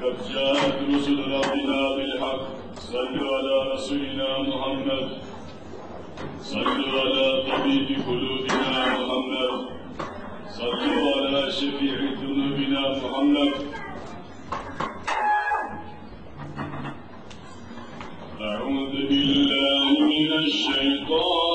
لقد جاءت رسل ربنا بالحق. صلوا على رسولنا محمد. صلوا على طبيب قلوبنا محمد. صلوا على شفيع ذنوبنا محمد. أعوذ بالله من الشيطان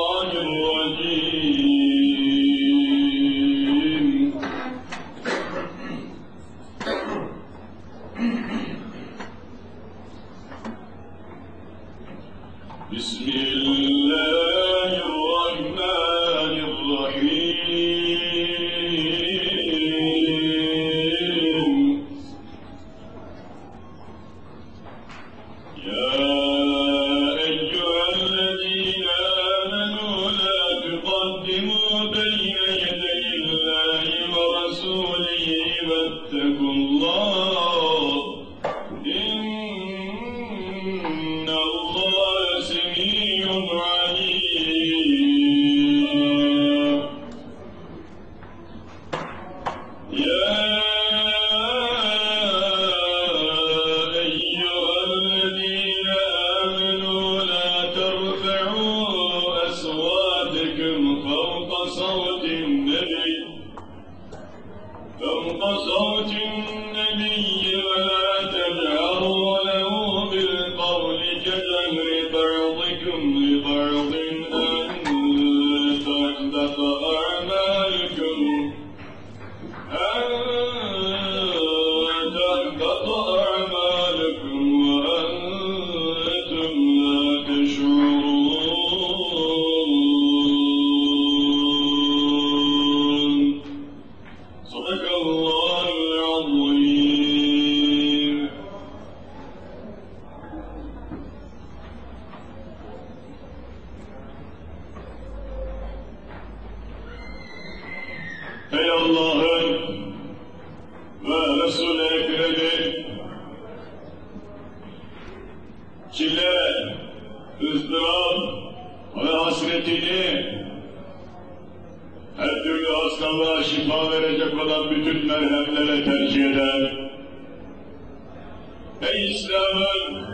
ey İslam'ın,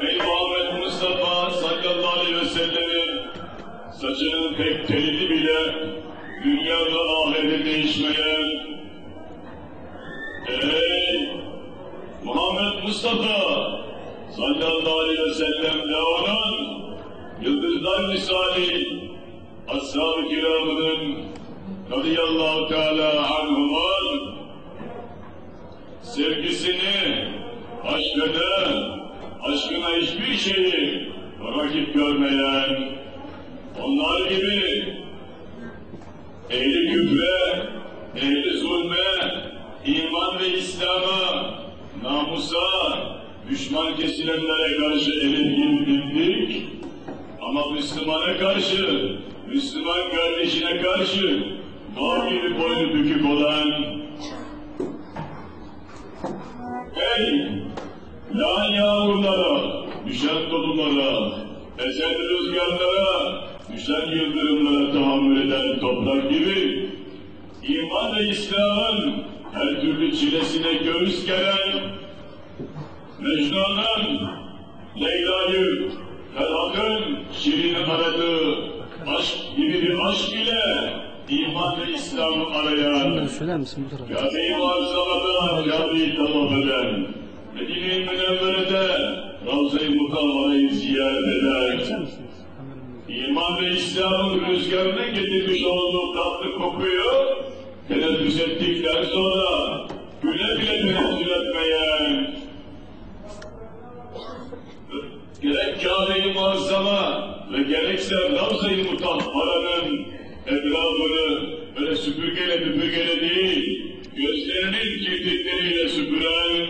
ey Muhammed Mustafa sallallahu aleyhi ve sellemin saçının tek telini bile dünya ve ahireti değişmeyen, ey Muhammed Mustafa sallallahu aleyhi ve sellem ve onun yıldızlar misali ashab-ı kiramının radıyallahu teala anhuman sevgisini aşkını, aşkına hiçbir şeyi rakip görmeyen, onlar gibi. Ehli küfre, ehli zulme, iman ve İslam'a, namusa, düşman kesilenlere karşı emin bildik, ama Müslümana karşı, Müslüman kardeşine karşı daha bir boynu bükük olan Ey lan yağmurlara, düşen dolulara, esen rüzgarlara, düşen yıldırımlara tahammül eden toprak gibi iman ve İslam'ın her türlü çilesine göğüs gelen Mecnun'un Leyla'yı Ferhat'ın Şirin'i aradığı aşk gibi bir aşk ile iman ve İslam'ı arayan Bunları söyler misin bu tarafa? Kabe-i Muazzama'da Kabe'yi tavaf eden, Medine-i Münevvere'de Ravza-i Mutavvara'yı ziyaret eden, İman ve İslam'ın rüzgarına getirmiş olduğu tatlı kokuyu teneffüs ettikten sonra güle bile tenezzül etmeyen, gerek Kabe-i Muazzama ve gerekse Ravza-i Mutahhara'nın etrafını böyle süpürgeyle müpürgeyle değil, gözlerinin kirpikleriyle süpüren,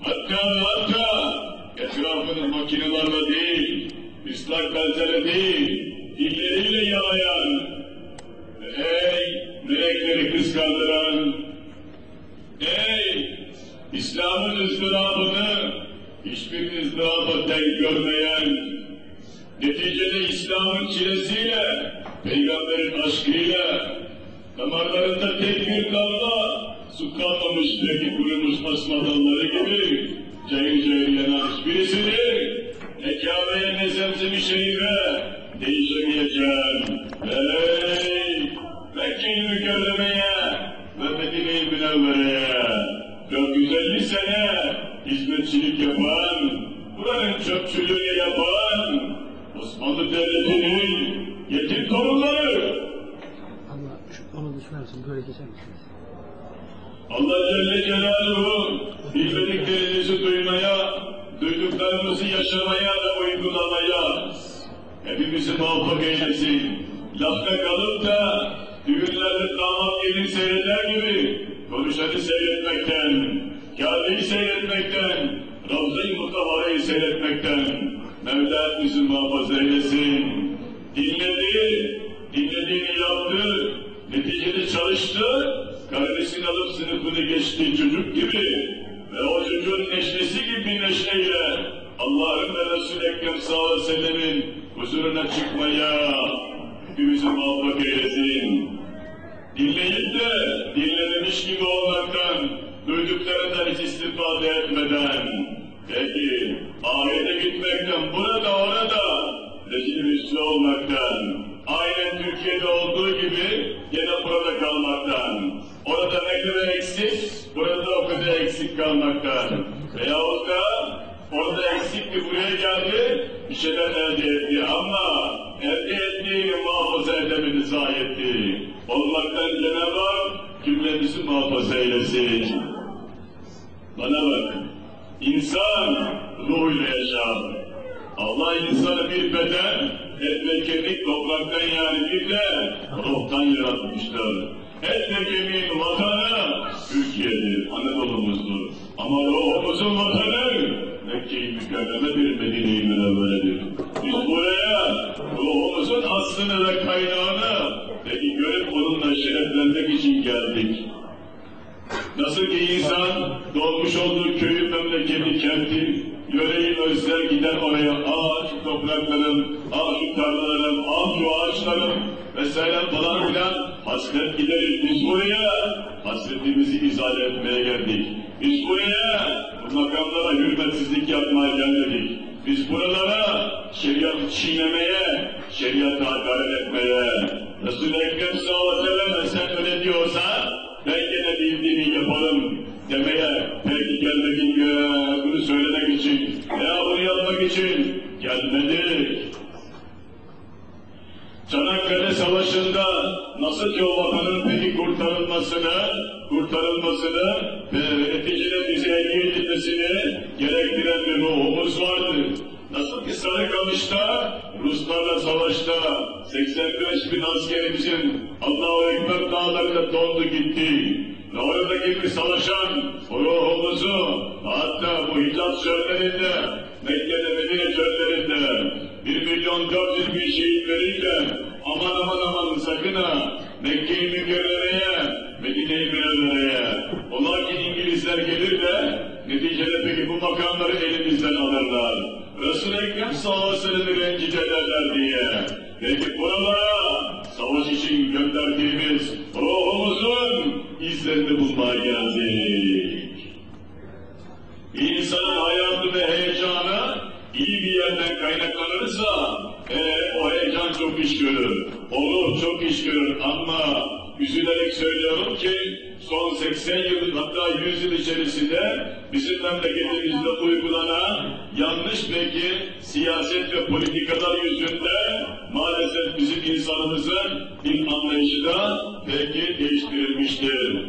hatta hatta etrafını makinelerle değil, ıslak bezlerle değil, dilleriyle yalayan, ey melekleri kıskandıran, ey İslam'ın ızdırabını hiçbir ızdıraba denk görmeyen, neticede İslam'ın çilesiyle, peygamberin aşkıyla, damarlarında tek bir damla su kalmamış belki kurumuş asma dalları gibi cayır cayır yanar birisidir. Ne Kabe'ye ne zemzemi şerife değişemeyeceğim. Hey! Gelmedik. Çanakkale Savaşı'nda nasıl ki o vatanın peki kurtarılmasını, kurtarılmasını ve neticede bizi ehliyet etmesini gerektiren bir ruhumuz vardı. Nasıl ki Sarıkamış'ta, Ruslarla savaşta 85 bin askerimizin Allahu Ekber dağlarında dondu gitti. Ve oradaki bir savaşan ruhumuzu hatta bu Hicaz çöllerinde, Mekke'de Medine çöllerinde bir milyon dört yüz bin şehitleriyle aman aman aman sakın ha Mekke-i Mükerreme'ye, Medine-i ola ki İngilizler gelir de neticede peki bu makamları elimizden alırlar. Resul-i Ekrem sallallahu aleyhi ve sellem'i rencide ederler diye. Peki buralara savaş için gönderdiğimiz ruhumuzun izlerini bulmaya geldik. Bir insanın hayatı ve heyecanı iyi bir yerden kaynaklanırsa e, o heyecan çok iş görür. Olur çok iş görür ama üzülerek söylüyorum ki son 80 yıl hatta 100 yıl içerisinde bizim memleketimizde uygulanan yanlış peki siyaset ve politikalar yüzünden maalesef bizim insanımızın din anlayışı da peki değiştirilmiştir.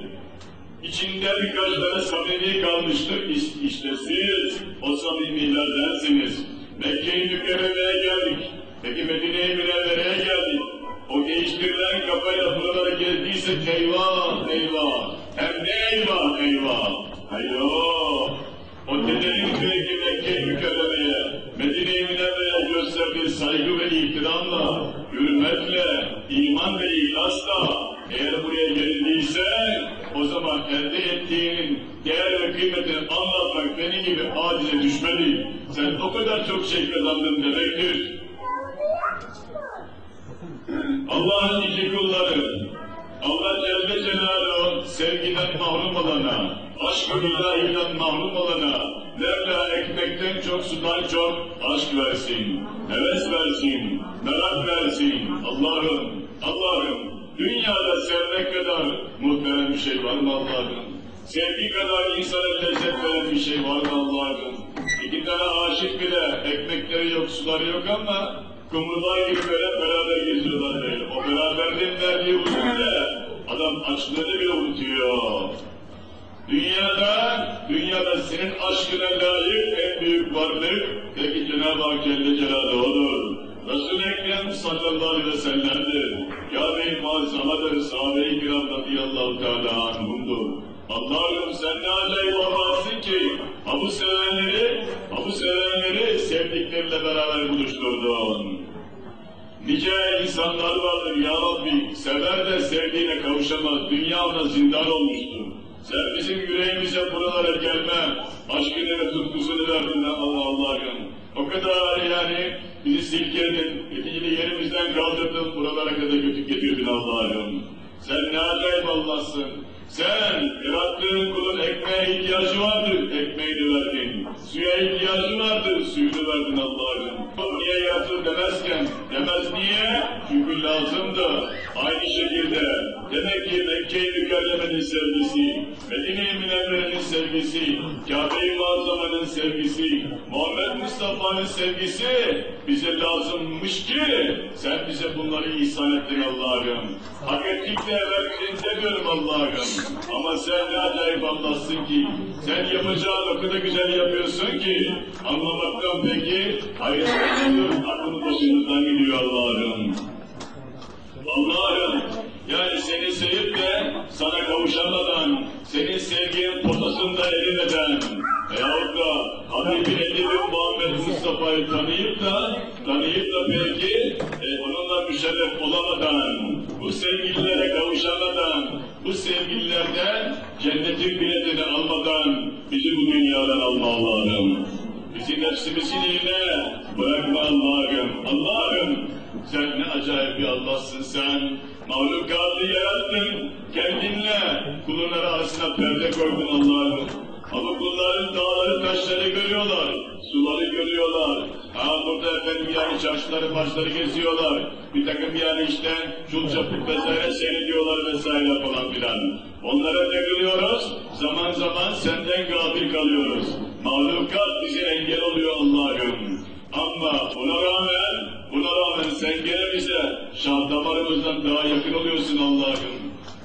İçinde birkaç tane samimi kalmıştır. İşte, siz o samimilerdensiniz. Mekke-i Mükerreme'ye geldik. Peki Medine-i Münevvere'ye geldik. O değiştirilen kafayla buralara geldiyse eyvah eyvah. Hem ne eyvah eyvah. Hayır o dedenin belki Mekke-i Mükerreme'ye, Medine-i gösterdiği saygı ve ihtiramla, hürmetle, iman ve ihlasla eğer buraya gelindiyse o zaman elde ettiğinin değer ve kıymetini anlatmak benim gibi acize düşmeli. Sen o kadar çok şey kazandın demektir. Allah'ın iki kulları Allah Celle Celaluhu sevgiden mahrum olana, aşk-ı mahrum olana, Mevla ekmekten çok sudan çok aşk versin, heves versin, merak versin. Allah'ım, Allah'ım, dünyada sevmek kadar muhterem bir şey var mı Allah'ım? Sevgi kadar insana lezzet veren bir şey var mı Allah'ım? İki tane aşık bile ekmekleri yok, suları yok ama kumrular gibi böyle beraber geziyorlar böyle. O beraberliğin verdiği huzurla adam açlığını bile unutuyor. Dünyada, dünyada senin aşkına layık en büyük varlık peki Cenab-ı Hak Celle Celaluhu odur. Resul-i Ekrem sallallahu aleyhi ve sellem'dir. Kâbe-i Muazzamadır, sahabe-i kiram radıyallahu teâlâ anhumdur. Allah'ım sen ne acayip Allah'sın ki ha bu sevenleri, ha bu sevenleri sevdikleriyle beraber buluşturdun. Nice insanlar vardır ya Rabbi, sever de sevdiğine kavuşamaz, dünya ona zindan olmuştur. Sen bizim yüreğimize buralara gelme, aşkını ve tutkusunu verdin Allah Allah'ım. O kadar yani bizi silkeledin, yine yerimizden kaldırdın, buralara kadar götüp getirdin Allah'ım. Sen ne acayip Allah'sın. Sen yarattığın kulun ekmeğe ihtiyacı vardır, ekmeğini verdin. Suya ihtiyacı vardır, suyunu verdin Allah'ım. Niye yarattın demezken, demez niye? Çünkü lazımdı. Aynı şekilde demek ki Mekke-i Mükerreme'nin sevgisi, Medine-i Münevvere'nin sevgisi, Kabe-i Muazzama'nın sevgisi, Muhammed Mustafa'nın sevgisi bize lazımmış ki sen bize bunları ihsan ettin Allah'ım. Hak ettik de verdin demiyorum Allah'ım. Ama sen ne acayip Allah'sın ki sen yapacağın o kadar güzel yapıyorsun ki anlamaktan peki ediyorum. Aklını başınızdan gidiyor Allah'ım. Allah'ım yani seni sevip de sana kavuşamadan, senin sevginin potasında erimeden veyahut da Habibin Edebi Muhammed Mustafa'yı tanıyıp da tanıyıp da belki e, onunla müşerref olamadan, bu sevgililere kavuşamadan, bu sevgililerden cennetin biletini almadan bizi bu dünyadan alma Allah'ım. Bizi nefsimizin eline bırakma Allah'ım. Allah'ım sen ne acayip bir Allah'sın sen. Mahlukatı yarattın. Kendinle kulun arasına perde koydun Allah'ım. Ama kulların dağları taşları görüyorlar. Suları görüyorlar. Ha burada efendim yani çarşıları başları geziyorlar. Bir takım yani işte çul çapık vesaire seyrediyorlar vesaire falan filan. Onlara takılıyoruz. Zaman zaman senden gafil kalıyoruz. Mahlukat bize engel oluyor Allah'ım. Ama buna rağmen, buna rağmen sen gene bize şah damarımızdan daha yakın oluyorsun Allah'ım.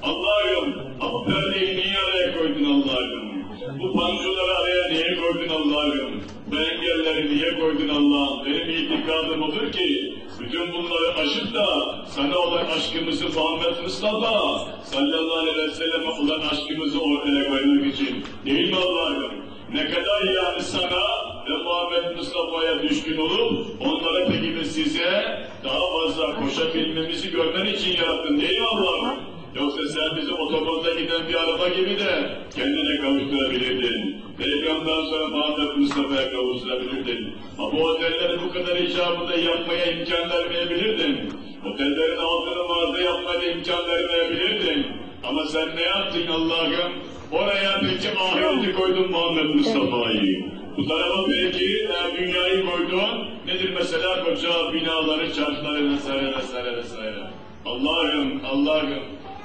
Allah'ım, bu perdeyi niye araya koydun Allah'ım? Bu pancuları araya niye koydun Allah'ım? Bu engelleri niye koydun Allah'ım? Benim itikadım odur ki, bütün bunları aşıp da sana olan aşkımızı Muhammed Mustafa sallallahu aleyhi ve selleme olan aşkımızı ortaya koymak için. Değil mi Allah'ım? Ne kadar yani sana ve Muhammed Mustafa'ya düşkün olup onlara ve size daha fazla koşabilmemizi görmen için yarattın değil mi Allah'ım? Yoksa sen bizi otobanda giden bir araba gibi de kendine kavuşturabilirdin. Peygamberden sonra Muhammed Mustafa'ya kavuşturabilirdin. Ama otelleri bu kadar icabında yapmaya imkan vermeyebilirdin. Otellerin altını mağaza yapmaya imkan vermeyebilirdin. Ama sen ne yaptın Allah'ım? Oraya peki ahireti koydun Muhammed Mustafa'yı. Bu tarafa belki eğer dünyayı koydun, nedir mesela koca binaları, çarşıları vesaire vesaire vesaire. Allah'ım, Allah'ım,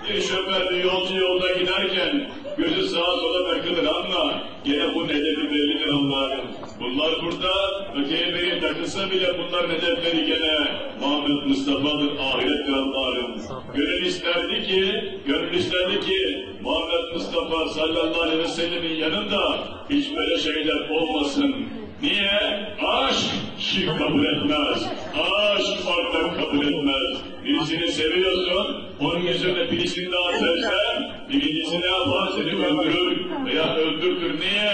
bir şoför bir yolcu yolda giderken gözü sağa sola bakılır ama gene bu nedefi bellidir Allah'ım. Bunlar burada öteye beri takılsa bile bunlar hedefleri gene Muhammed Mustafa'dır, ahirettir Allah'ım. Gönül isterdi ki, gönül isterdi ki Muhammed Mustafa sallallahu aleyhi ve sellemin yanında hiç böyle şeyler olmasın. Niye? Aşk şirk kabul etmez. Aşk ortak kabul etmez. Birisini seviyorsun, onun yüzüne birisini daha sevsen, birincisi ne yapar seni öldürür veya öldürtür. Niye?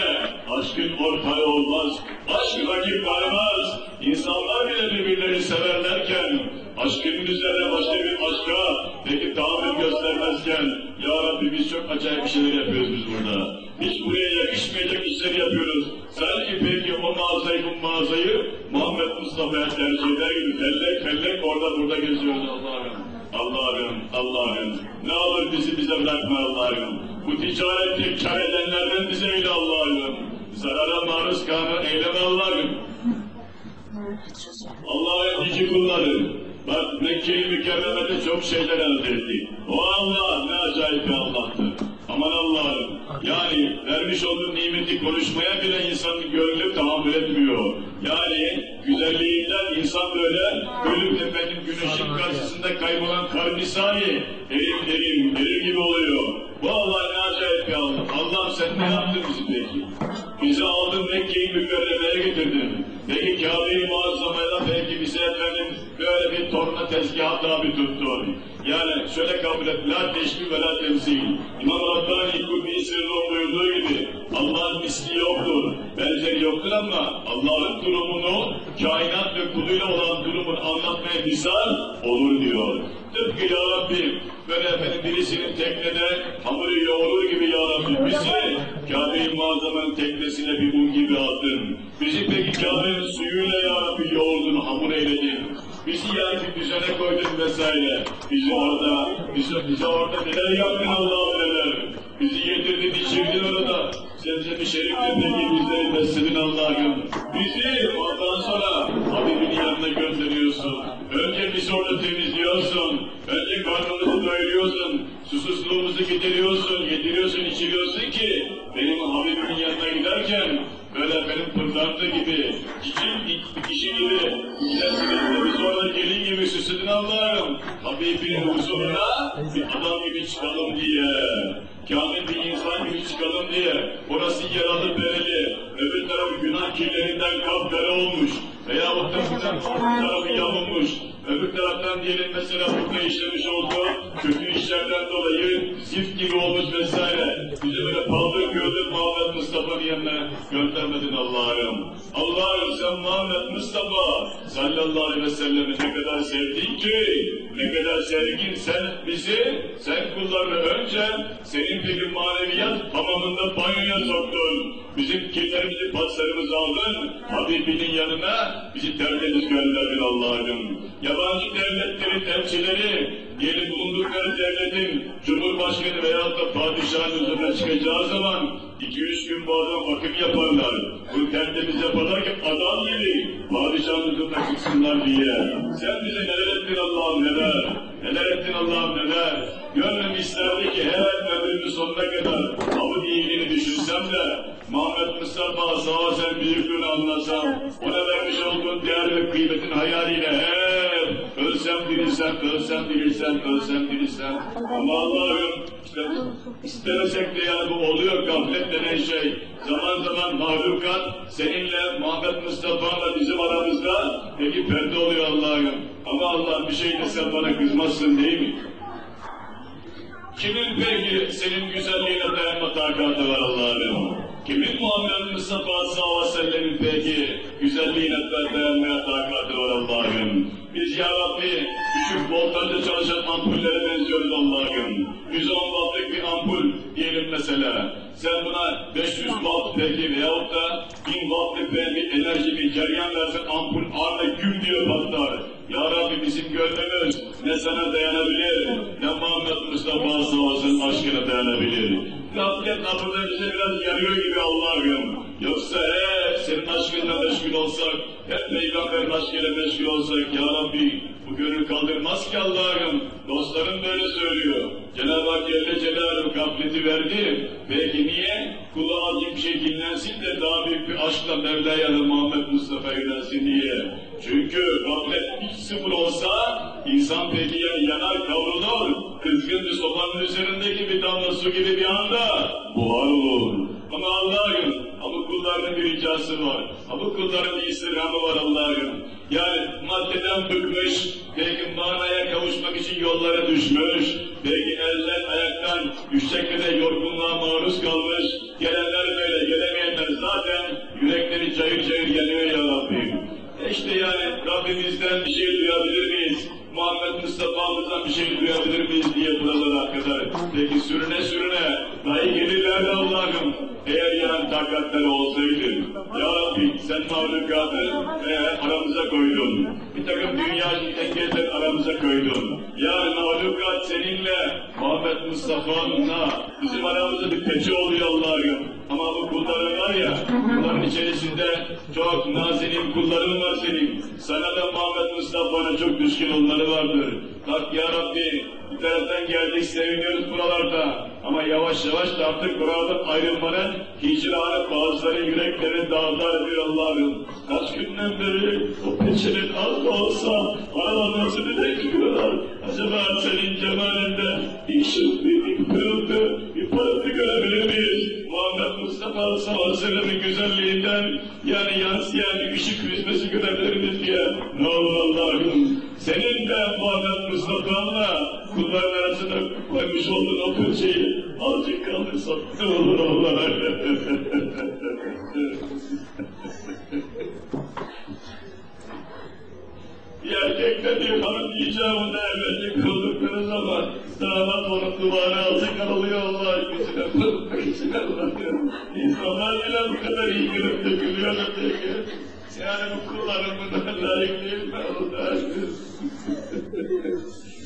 Aşkın ortağı olmaz. Aşk rakip varmaz. İnsanlar bile birbirlerini severlerken, aşkının üzerine başka bir aşka peki tahammül göstermezken, Ya Rabbi biz çok acayip şeyler yapıyoruz biz burada. Hiç buraya yakışmayacak işler yapıyoruz. Sanki peki o mağazayı bu mağazayı Muhammed Mustafa'ya tercih eder gibi tellek tellek orada burada geziyoruz Allah'ım. Allah'ım, Allah'ım. Ne olur bizi bize bırakma Allah'ım. Bu ticarette kar edenlerden bize eyle Allah'ım. Zarara maruz kalma eyleme Allah'ım. Allah'ın cici kulları. Bak Mekke-i Mükerreme'de çok şeyler elde etti. O Allah ne acayip bir Allah'tır. Aman Allah'ım. Yani vermiş olduğu nimeti konuşmaya bile insanın gönlü tahammül etmiyor. Yani güzelliğinden insan böyle ölüm efendim güneşin karşısında kaybolan kar misali erim erim erir gibi oluyor. Bu Allah ne acayip bir Allah. Allah'ım sen ne yaptın bizi peki? Bizi aldın Mekke'yi mükerremeye getirdin. Peki Kabe-i belki bize efendim böyle bir torna tezgahı tabi tuttun. Yani şöyle kabul et, la teşbih ve la temsil. İmam Rabbani Kulbi Sırrı buyurduğu gibi Allah'ın misli yoktur, benzeri yoktur ama Allah'ın durumunu kainat ve kuluyla olan durumunu anlatmaya misal olur diyor. Tıpkı Ya Rabbi böyle efendim birisinin teknede hamuru yoğurur gibi Ya Rabbi bizi Kabe-i Muazzama'nın teknesine bir un gibi attın. Bizi peki Kabe'nin suyuyla Ya Rabbi yoğurdun, hamur eyledin. Bizi yani düzene koydun vesaire. Bizi orada, bizi, bize orada neler yaptın Allah'ım neler. Bizi yedirdin, içirdin orada. Sebze-i şerifle peki bizleri besledin Allah'ım. Bizi ondan sonra Habibin yanına gönderiyorsun. Önce bizi orada temizliyorsun. Önce karnımızı doyuruyorsun. Susuzluğumuzu gideriyorsun, yediriyorsun, içiriyorsun ki benim Habibimin yanına giderken böyle benim pırlanta gibi, cici bir kişi gibi, güzel biz orada gelin gibi süsledin Allah'ım. Habibinin huzuruna bir adam gibi çıkalım diye. Kamil bir insan gibi çıkalım diye. Orası yaralı bereli. Öbür tarafı günah kirlerinden kapkara olmuş. Veyahut da bu tarafı yamulmuş. Öbür taraftan diyelim mesela burada işlemiş olduğu kötü işlerden dolayı zift gibi olmuş vesaire. Bizi böyle paldır gördük Muhammed Mustafa'nın yanına göndermedin Allah'ım. Allah'ım sen Muhammed Mustafa sallallahu aleyhi ve sellem'i ne kadar sevdin ki, ne kadar sevgin sen bizi, sen kullarını önce senin bir maneviyat hamamında banyoya soktun. Bizim kirlerimizi, paslarımızı aldın, Habibinin yanına bizi tertemiz gönderdin Allah'ım. Yabancı devletleri, temsilcileri, yeni bulundukları devletin Cumhurbaşkanı veyahut da padişahın huzuruna çıkacağı zaman iki üç gün bu adam bakım yaparlar. Bu tertemiz yaparlar ki adam gibi huzuruna çıksınlar diye. Sen bize neler ettin Allah'ım neler, neler ettin Allah'ım neler. Gönlüm isterdi ki her ömrümün sonuna kadar Abu iyiliğini düşünsem de Muhammed Mustafa sağ sen büyüklüğünü anlasam, ona vermiş olduğun değer ve kıymetin hayaliyle hep ölsem dirilsem, ölsem dirilsem, ölsem dirilsem. Ama Allah'ım işte istemesek de yani bu oluyor gaflet denen şey. Zaman zaman mahlukat seninle Muhammed Mustafa'la bizim aramızda peki perde oluyor Allah'ım. Ama Allah bir şey desem bana kızmazsın değil mi? Kimin peki senin güzelliğine dayanma takatı var Allah'ım? Kimin Muhammed Mustafa sallallahu aleyhi ve sellem'in peki güzelliğine dayanmaya takatı var Allah'ım? Biz ya Rabbi düşük voltajda çalışan ampullere peygamberin aşkıyla meşgul olsak Ya Rabbi bu gönül kaldırmaz ki Allah'ım. Dostlarım böyle söylüyor. Cenab-ı Hak Celle Celaluhu gafleti verdi. Peki niye? Kulu azim bir dinlensin de daha büyük bir aşkla Mevla'ya da Muhammed Mustafa yönelsin diye. Çünkü gaflet hiç sıfır olsa insan peki yanar kavrulur. Kızgın bir sopanın üzerindeki bir damla su gibi bir anda düşmüş, belki eller ayaktan kadar yorgunluğa maruz kalmış, gelenler böyle, gelemeyenler zaten yürekleri cayır cayır yanıyor ya Rabbim. E İşte yani Rabbimizden bir şey duyabilir miyiz? Muhammed Mustafa'mızdan bir şey duyabilir miyiz diye buralara kadar. Peki sürüne sürüne dahi gelirlerdi Allah'ım. Eğer yani takatları olsaydı. Ya Rabbi sen mahlukatı e, aramıza koydun. Bir takım dünya engeller aramıza koydun. Yarın seninle Muhammed Mustafa'nınla bizim aramızda bir peçe oluyor Allah'ım. Ama bu kulların var ya, bunların içerisinde çok nazenin kulların var senin. Sana da Muhammed Mustafa'na çok düşkün onları vardır. Bak ya Rabbi, bir taraftan geldik seviniyoruz buralarda. Ama yavaş yavaş da artık buradan ayrılmanın hicranı bazıları yürekleri dağlar bir Allah'ım. Kaç günden beri o peçenin az da olsa aralarını bekliyorlar. Acaba senin cemalinde bir ışık, bir, pırıltı, bir parıltı görebilir miyiz? Muhammed Mustafa sallallahu güzelliğinden yani yansıyan ışık hüzmesi görebilir miyiz diye. Ne olur Allah'ım senin de Muhammed Mustafa'nla kulların arasında koymuş olduğun o peçeyi azıcık kaldırsak ne olur Bir erkekle bir hanım icabında evlenci kıldıkları zaman damat onun duvarı altı kalıyor Allah yüzüne için Allah'ım. İnsanlar bile bu kadar iyi görüp de gülüyorlar peki. Yani bu kullarım buna layık değil mi Allah'ım?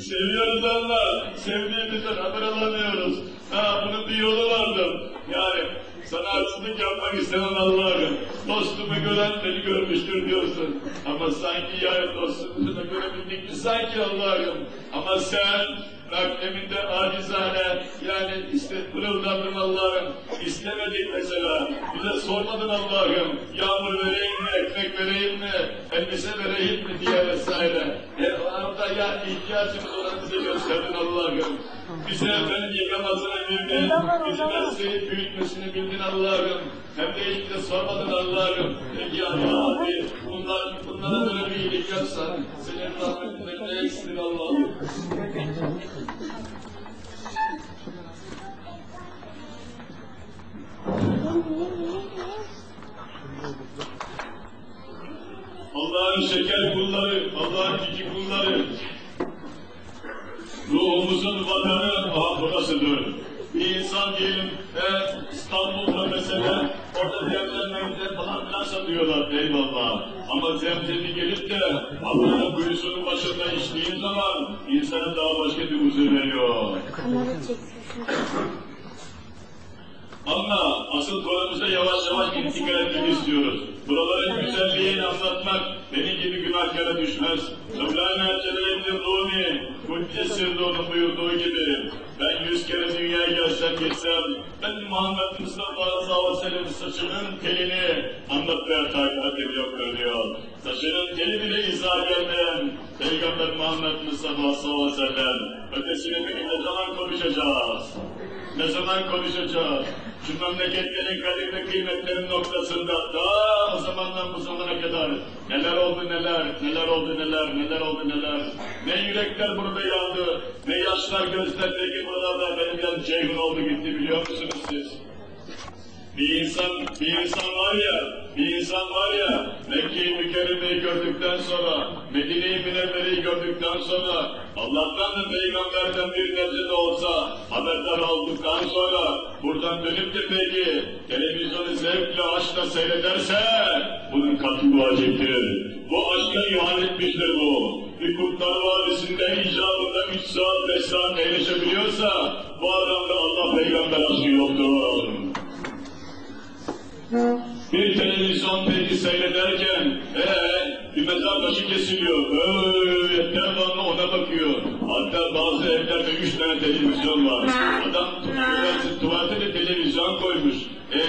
Seviyoruz Allah, sevdiğimizden haber alamıyoruz. Ha bunun bir yolu vardır. Yani sana haksızlık yapmak istemem Allah'ım. Dostumu gören beni görmüştür diyorsun. Ama sanki yani dostumuzu da görebildik mi sanki Allah'ım. Ama sen bak emin de acizane yani işte pırıldandım Allah'ım. İstemedik mesela. Bize sormadın Allah'ım. Yağmur vereyim mi, ekmek vereyim mi, elbise vereyim mi diye vesaire. E orada yani ihtiyacımız olan bize gösterdin Allah'ım. Bize efendim yıkamasını bildin, bizi mesleği büyütmesini bildin Allah'ım. Hem de hiç de sormadın Allah'ım. Peki ya Rabbi, bunlar, bunlara böyle bir iyilik yapsan, senin rahmetinden ne eksin Allah'ım? Allah'ın şeker kulları, Allah'ın cici kulları, ruhumuzun vatanı aha burasıdır. Bir insan diyelim e, İstanbul'da mesela orada zemzemlerinde falan filan satıyorlar eyvallah. Ama zemzemi gelip de Allah'ın kuyusunun başında içtiğin zaman insana daha başka bir huzur veriyor. Ama asıl konumuza yavaş yavaş intikal etmek istiyoruz. Buraların güzelliğini anlatmak benim gibi günahkara düşmez. Mevlana Celaleddin Rumi, Kudüs Sirdo'nun buyurduğu gibi ben yüz kere dünyaya gelsem geçsem ben Muhammed Mustafa sallallahu aleyhi ve saçının telini anlatmaya takat ediyor diyor. Saçının teli bile izah gelmeyen Peygamber Muhammed Mustafa sallallahu aleyhi ve sellem ötesini ne zaman konuşacağız? Ne zaman konuşacağız? Şu memleketlerin kadir ve kıymetlerin noktasında ta o zamandan bu zamana kadar neler oldu neler, neler oldu neler, neler oldu neler. Ne yürekler burada yandı, ne yaşlar gözler peki buralarda benim yan ceyhun oldu gitti biliyor musunuz siz? Bir insan, bir insan var ya, bir insan var ya, Mekke-i Mükerreme'yi gördükten sonra, Medine-i Münevvere'yi gördükten sonra, Allah'tan da Peygamber'den bir nebze de olsa haberdar olduktan sonra, buradan dönüp de peki, televizyonu zevkle, aşkla seyrederse, bunun katı vaciptir. Bu aşka ihanetmiştir bu. Bir Kurtlar Vadisi'nde icabında 3 saat, 5 saat eğleşebiliyorsa, bu adamda Allah Peygamber aşkı yoktur. Televizyon peki seyrederken ee, bir mezar başı kesiliyor. Böyle devamlı ona bakıyor. Hatta bazı evlerde üç tane televizyon var. Adam tuvalete, tuvalete de televizyon koymuş. E,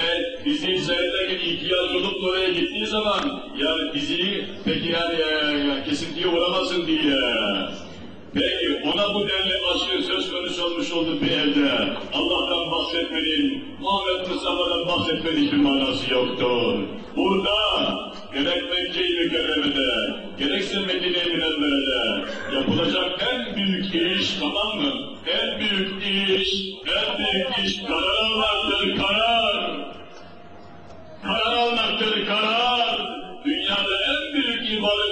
diziyi seyrederken ihtiyaç olup oraya gittiği zaman yani diziyi peki yani e, kesintiye uğramasın diye. Peki ona bu denli aşkı söz konusu olmuş oldu bir evde. Allah'tan bahsetmenin, Muhammed Mustafa'dan bahsetmenin hiçbir manası yoktur. Burada gerek Mekke-i Mükerreme'de, gerekse Medine-i Münevvere'de yapılacak en büyük iş tamam mı? En büyük iş, en büyük iş karar almaktır, karar. Karar almaktır, karar. Dünyada en büyük ibadet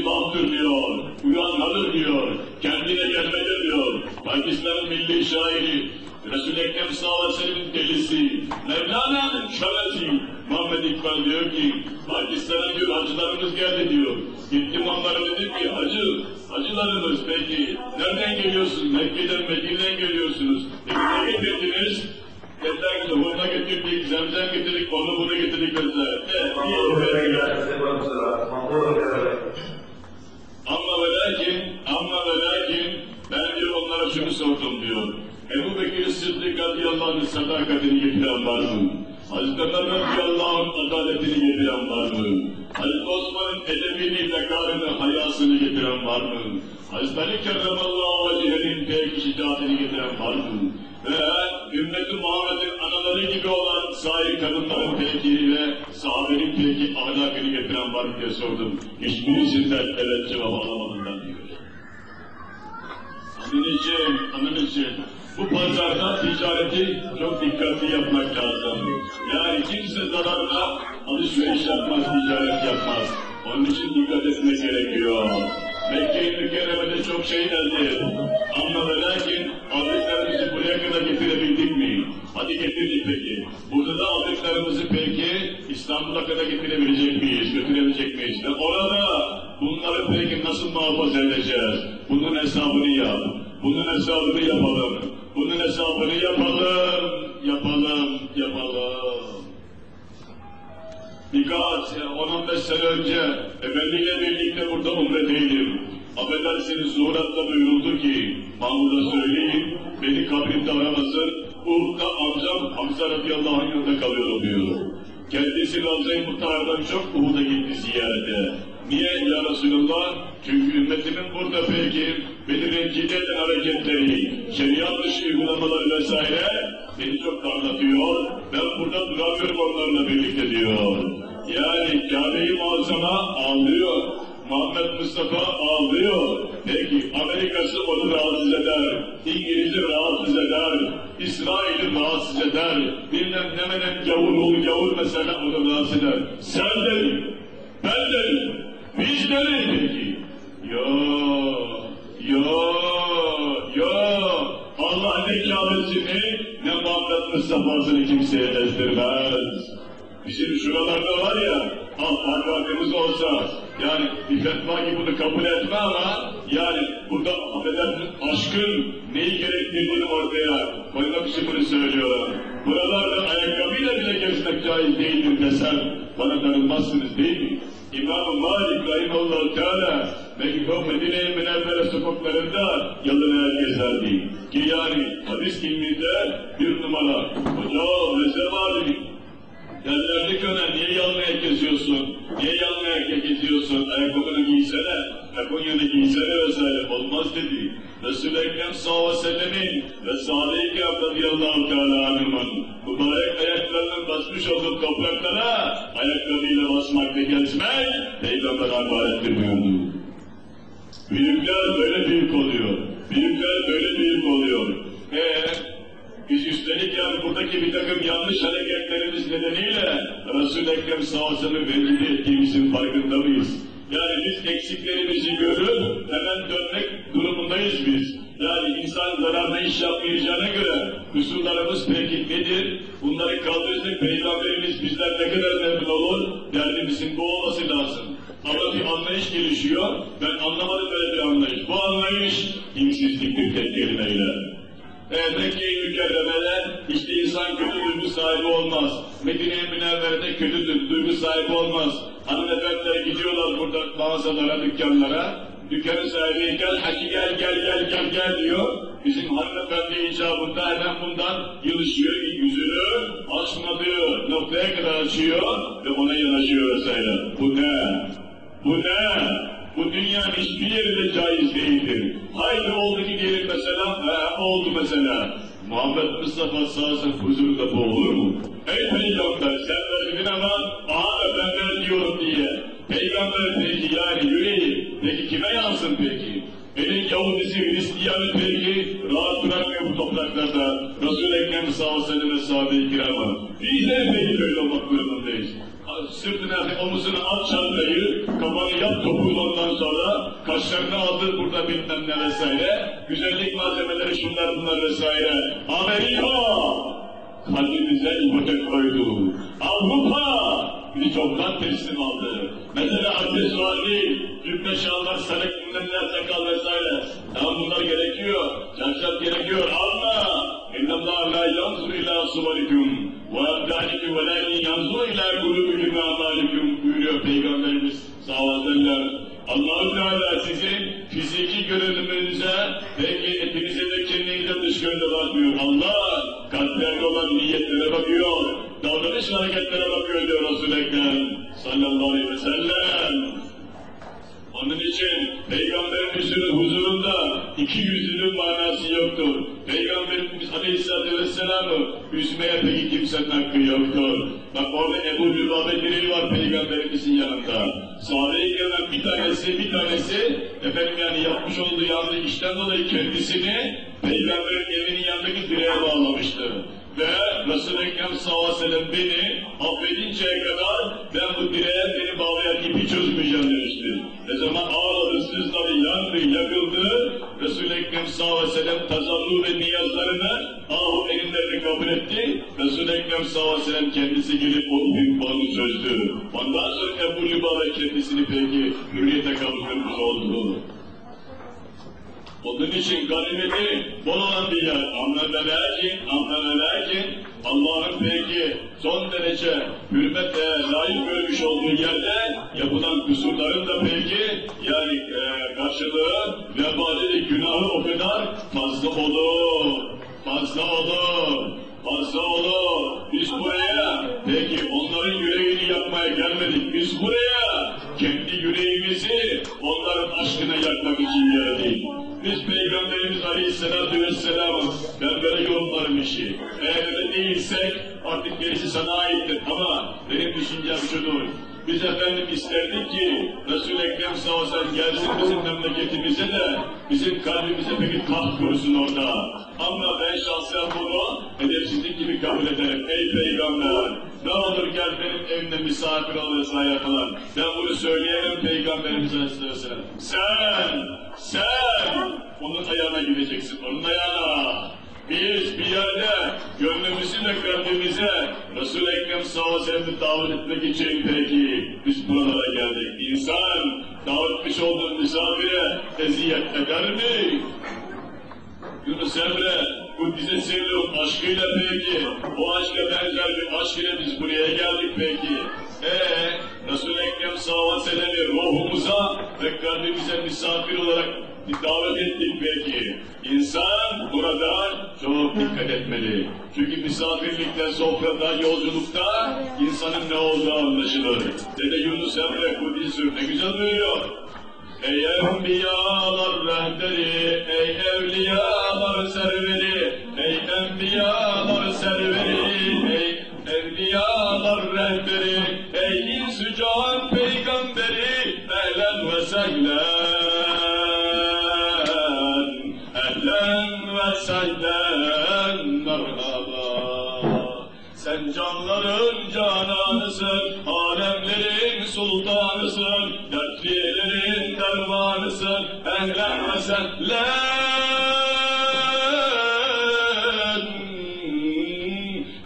Mevlana intibahtır diyor, uyanmadır diyor, kendine gelmedir diyor. Pakistan'ın milli şairi, Resul-i Ekrem sellem'in delisi, Mevlana'nın kölesi, Muhammed İkbal diyor ki, Pakistan'a diyor hacılarımız geldi diyor. Gittim onlara dedim ki hacı, Hacılarımız peki nereden geliyorsunuz? Mekke'den, Medine'den geliyorsunuz. Peki ne getirdiniz? Dediler ki hurma getirdik, zemzem getirdik, onu bunu getirdik dediler. Evet, iyi, Ama ve lakin, ama ve lakin, ben diyor onlara şunu sordum diyor. Ebu Bekir Sıddık radıyallahu anh'ın sadakatini getiren var mı? Hazreti Ömer radıyallahu adaletini getiren var mı? Hazreti Osman'ın edebini, vekarını, hayasını getiren var mı? Hazreti Ali kerremallahu vecihenin pek şiddetini getiren var mı? Ve ümmeti Muhammed'in anaları gibi olan sahip kadınların peki ve sahabenin peki ahlakını getiren var diye sordum. Hiçbirisinden evet cevabı alamadım ben diyor. Onun için bu pazarda ticareti çok dikkatli yapmak lazım. Yani kimse zararla alışveriş yapmaz, ticaret yapmaz. Onun için dikkat etmek gerekiyor. Mekke-i Mükerreme'de çok şey elde Ama ve lakin aldıklarımızı buraya kadar getirebildik mi? Hadi getirdik peki. Burada da aldıklarımızı peki İstanbul'a kadar getirebilecek miyiz? Götürebilecek miyiz? Ve orada bunları peki nasıl muhafaza edeceğiz? Bunun hesabını yap. Bunun hesabını yapalım. Bunun hesabını yapalım. Yapalım. Yapalım. Birkaç, 10-15 sene önce efendiyle birlikte burada umredeydim. Affedersiniz zuhuratta buyuruldu ki, Mahmud'a söyleyeyim, beni kabrimde aramasın, Uhud'da amcam Hamza radıyallahu anh yanında kalıyorum diyor. Kendisi Ravza-i Muhtar'dan çok Uhud'a gitti ziyarete. Niye ya Resulallah? Çünkü ümmetimin burada peki beni rencide eden hareketleri, şeriat dışı uygulamaları vesaire beni çok darlatıyor. Ben burada duramıyorum onlarla birlikte diyor. Yani Kabe-i Muazzama ağlıyor. Muhammed Mustafa ağlıyor. Peki Amerika'sı onu rahatsız eder. İngiliz'i rahatsız eder. İsrail'i rahatsız eder. Bilmem ne menen gavur ol gavur mesela onu rahatsız eder. Sen derim. Ben derim. Biz derim peki. Yo, yo, yo. Allah ne Kabe'sini ne Muhammed Mustafa'sını kimseye ezdirmez. Bizim şuralarda var ya, alt parmakımız olsa, yani bir gibi bunu kabul etme ama, yani burada affedersin aşkın neyi gerektirdiğini ortaya koymak için bunu söylüyorlar. Buralarda ayakkabıyla bile gezmek caiz değildir desem, bana darılmazsınız değil mi? İmam-ı Malik Rahimullah Teala Mekkı Medine-i Münevvere sokaklarında yalınarak gezerdi. Ki yani hadis ilminde bir numara. Hocam mezhep alimi. Derlerdi ki ona niye yalmaya geziyorsun? Niye yalmaya geziyorsun? Ayakkabını giysene, Japonya'da giysene vesaire. Olmaz dedi. Resul-i Ekrem sallallahu aleyhi ve sellemin ve sahabe-i kiram radıyallahu teala anhumın mübarek ayaklarının basmış olduğu topraklara ayakkabıyla basmak ve gezmek Peygamber ibarettir buyurdu. Büyükler böyle büyük oluyor. Büyükler böyle büyük oluyor. Eee biz üstelik yani buradaki bir takım yanlış hareketlerimiz nedeniyle Resul-i Ekrem sallallahu rencide ettiğimizin farkında mıyız? Yani biz eksiklerimizi görüp hemen dönmek durumundayız biz. Yani insan zararlı iş yapmayacağına göre kusurlarımız peki nedir? Bunları kaldırırsak Peygamberimiz bizler ne kadar memnun olur? Derdimizin bu olması lazım. Ama bir anlayış gelişiyor. Ben anlamadım böyle bir anlayış. Bu anlayış dinsizliktir tek kelimeyle. E, Mekke-i işte insan kötü duygu sahibi olmaz. Medine-i Münevvere'de kötü duygu sahibi olmaz. Hanımefendiler gidiyorlar burada mağazalara, dükkanlara. Dükkanın sahibi gel, hacı gel, gel, gel, gel, gel diyor. Bizim hanımefendi icabında hemen bundan yılışıyor, yüzünü açmadığı noktaya kadar açıyor ve ona yanaşıyor vesaire. Bu ne? Bu ne? Bu dünyanın hiçbir yerinde caiz değildir. Haydi oldu ki gelir mesela, he, oldu mesela. Muhammed Mustafa sağsın huzurunda bu olur mu? Ey peygamber sen verdin ama aha ben diyorum diye. Peygamber peki yani yüreği peki kime yansın peki? Elin Yahudisi, Hristiyanı peki rahat bırakmıyor bu topraklarda. Resul-i Ekrem sallallahu aleyhi ve sahabe-i kirama. Biz de peki böyle olmak durumundayız sırtına, omuzuna at çantayı, kafanı yap topuğu ondan sonra, kaşlarını aldı burada bilmem ne vesaire, güzellik malzemeleri şunlar bunlar vesaire. Amerika! Kalbimize ipotek koydu. Avrupa! bizi çoktan teslim aldı. Mesela var değil, cübbe şalvar, sarık, ünlemler, sakal vesaire. Tamam bunlar gerekiyor, çarşaf gerekiyor, alma. İnna Allah la yanzur ila suvarikum ve abdanikum ve lakin yanzur ila kulubikum ve amalikum buyuruyor Peygamberimiz sallallahu aleyhi ve sellem. Allah Teala sizin fiziki görünümünüze, peki etinize de kimliğinize dış görünüme bakmıyor. Allah kalplerde olan niyetlere bakıyor, davranış hareketlere bakıyor diyor Resul-i Ekrem sallallahu aleyhi ve sellem. Onun için Peygamberimizin huzurunda iki yüzlülüğün manası yoktur. Peygamberimiz Aleyhisselatü Vesselam'ı üzmeye peki kimsenin hakkı yoktur. Bak orada Ebu Lübabe Diril var Peygamberimizin yanında. Sahabe-i bir tanesi, bir tanesi efendim yani yapmış olduğu yanlış işten dolayı kendisini Peygamberin evinin yanındaki direğe bağlamıştı ve Resul-i Ekrem sallallahu aleyhi ve sellem beni affedinceye kadar ben bu direğe beni bağlayan ipi çözmeyeceğim demişti. Ne zaman ağladı, sızladı, yandı, yakıldı, Resul-i Ekrem sallallahu aleyhi ve sellem tazarru ve niyazlarını ahu elinlerini kabul etti. Resul-i Ekrem sallallahu aleyhi ve sellem kendisi gelip o ipin bağını çözdü. Ondan sonra Ebu Lübaba kendisini peki hürriyete kavuşturmuş oldu. Onun için ganimeti bol olan bir yer. Amma ve Allah'ın peki son derece hürmete layık görmüş olduğu yerde yapılan kusurların da peki yani e, karşılığı vebali günahı o kadar fazla olur. Fazla olur. Olur. Biz buraya peki onların yüreğini yapmaya gelmedik. Biz buraya kendi yüreğimizi onların aşkına yakmak için geldik. Biz Peygamberimiz Aleyhisselatü Vesselam'ın ben böyle yorumlarım işi. Eğer öyle değilsek artık gerisi sana aittir ama benim düşüncem şudur. Biz efendim isterdik ki Resul-i Ekrem sellem gelsin bizim memleketimize de bizim kalbimize peki taht kursun orada. Ama ben şahsen bunu edepsizlik gibi kabul ederim. Ey peygamber ne olur gel benim evimde misafir olursa falan. Ben bunu söyleyelim peygamberimize aleyhisselam. Sen, sen onun ayağına gideceksin, onun ayağına. Biz bir yerde gönlümüzü ve kalbimize Resul-i Ekrem sallallahu davet etmek için peki biz buralara geldik. İnsan davet etmiş olduğu misafire eziyet eder mi? Yunus Emre, bu bize seviyorum aşkıyla peki, o aşka benzer bir aşk ile biz buraya geldik peki. Ee, Resul-i Ekrem sallallahu aleyhi ve ruhumuza ve kalbimize misafir olarak davet ettik belki. İnsan burada çok dikkat etmeli. Çünkü misafirlikte, sofrada, yolculukta insanın ne olduğu anlaşılır. Dede Yunus Emre Kudüs'ü ne güzel buyuruyor. Ey enbiyalar rehberi, ey evliyalar serveri, ey enbiyalar serveri, ey evliyalar rehberi, ey insücan peygamberi, ehlen ve sehlen, cananısın, alemlerin sultanısın, dertlilerin dermanısın, ehlen ve sehlen.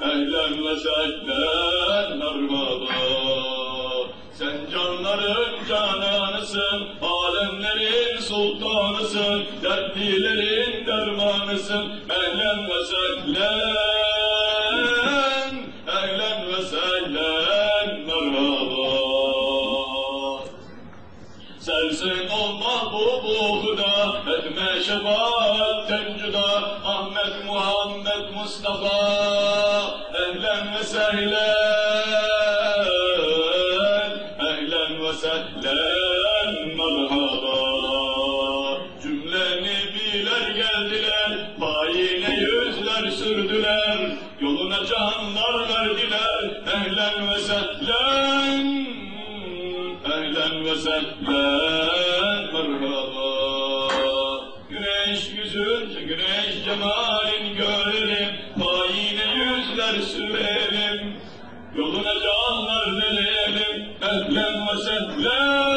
Ehlen ve sehlen, merhaba. Sen canların cananısın, alemlerin sultanısın, dertlilerin dermanısın, ehlen ve sehlen. Etme şefaatten cüda, Ahmet Muhammed Mustafa, ehlen ve sehlen, ehlen ve sehlen merhaba. Cümle nebiler geldiler, payine yüzler sürdüler, yoluna canlar verdiler, ehlen ve sehlen, ehlen ve sehlen cemalin görelim, payine yüzler sürelim, yoluna canlar verelim, ehlen ve sehlen,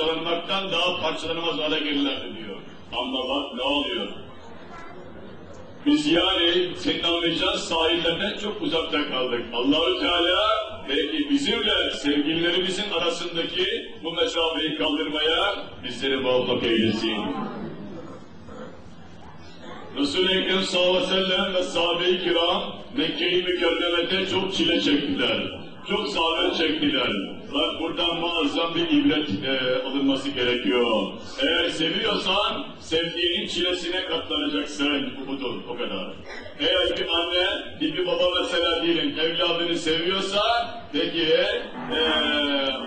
parçalanmaktan daha parçalanamaz hale gelirlerdi diyor. Ama bak ne oluyor? Biz yani senin anlayacağın sahillerden çok uzakta kaldık. Allahü Teala belki bizimle sevgililerimizin arasındaki bu mesafeyi kaldırmaya bizleri muvaffak eylesin. Resul-i Ekrem sallallahu aleyhi ve sellem ve sahabe-i kiram Mekke-i Mükerreme'de çok çile çektiler. Çok zahmet çektiler. Bak buradan muazzam bir ibret e, alınması gerekiyor. Eğer seviyorsan sevdiğinin çilesine katlanacaksın. Bu budur, o kadar. Eğer bir anne, bir, bir baba mesela diyelim evladını seviyorsa peki e,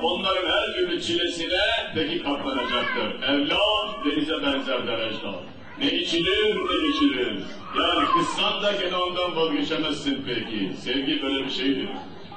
onların her türlü çilesine peki katlanacaktır. Evlat denize benzer der ecdat. Ne içilir ne içilir. Yani kızsan da gene ondan vazgeçemezsin peki. Sevgi böyle bir şeydir.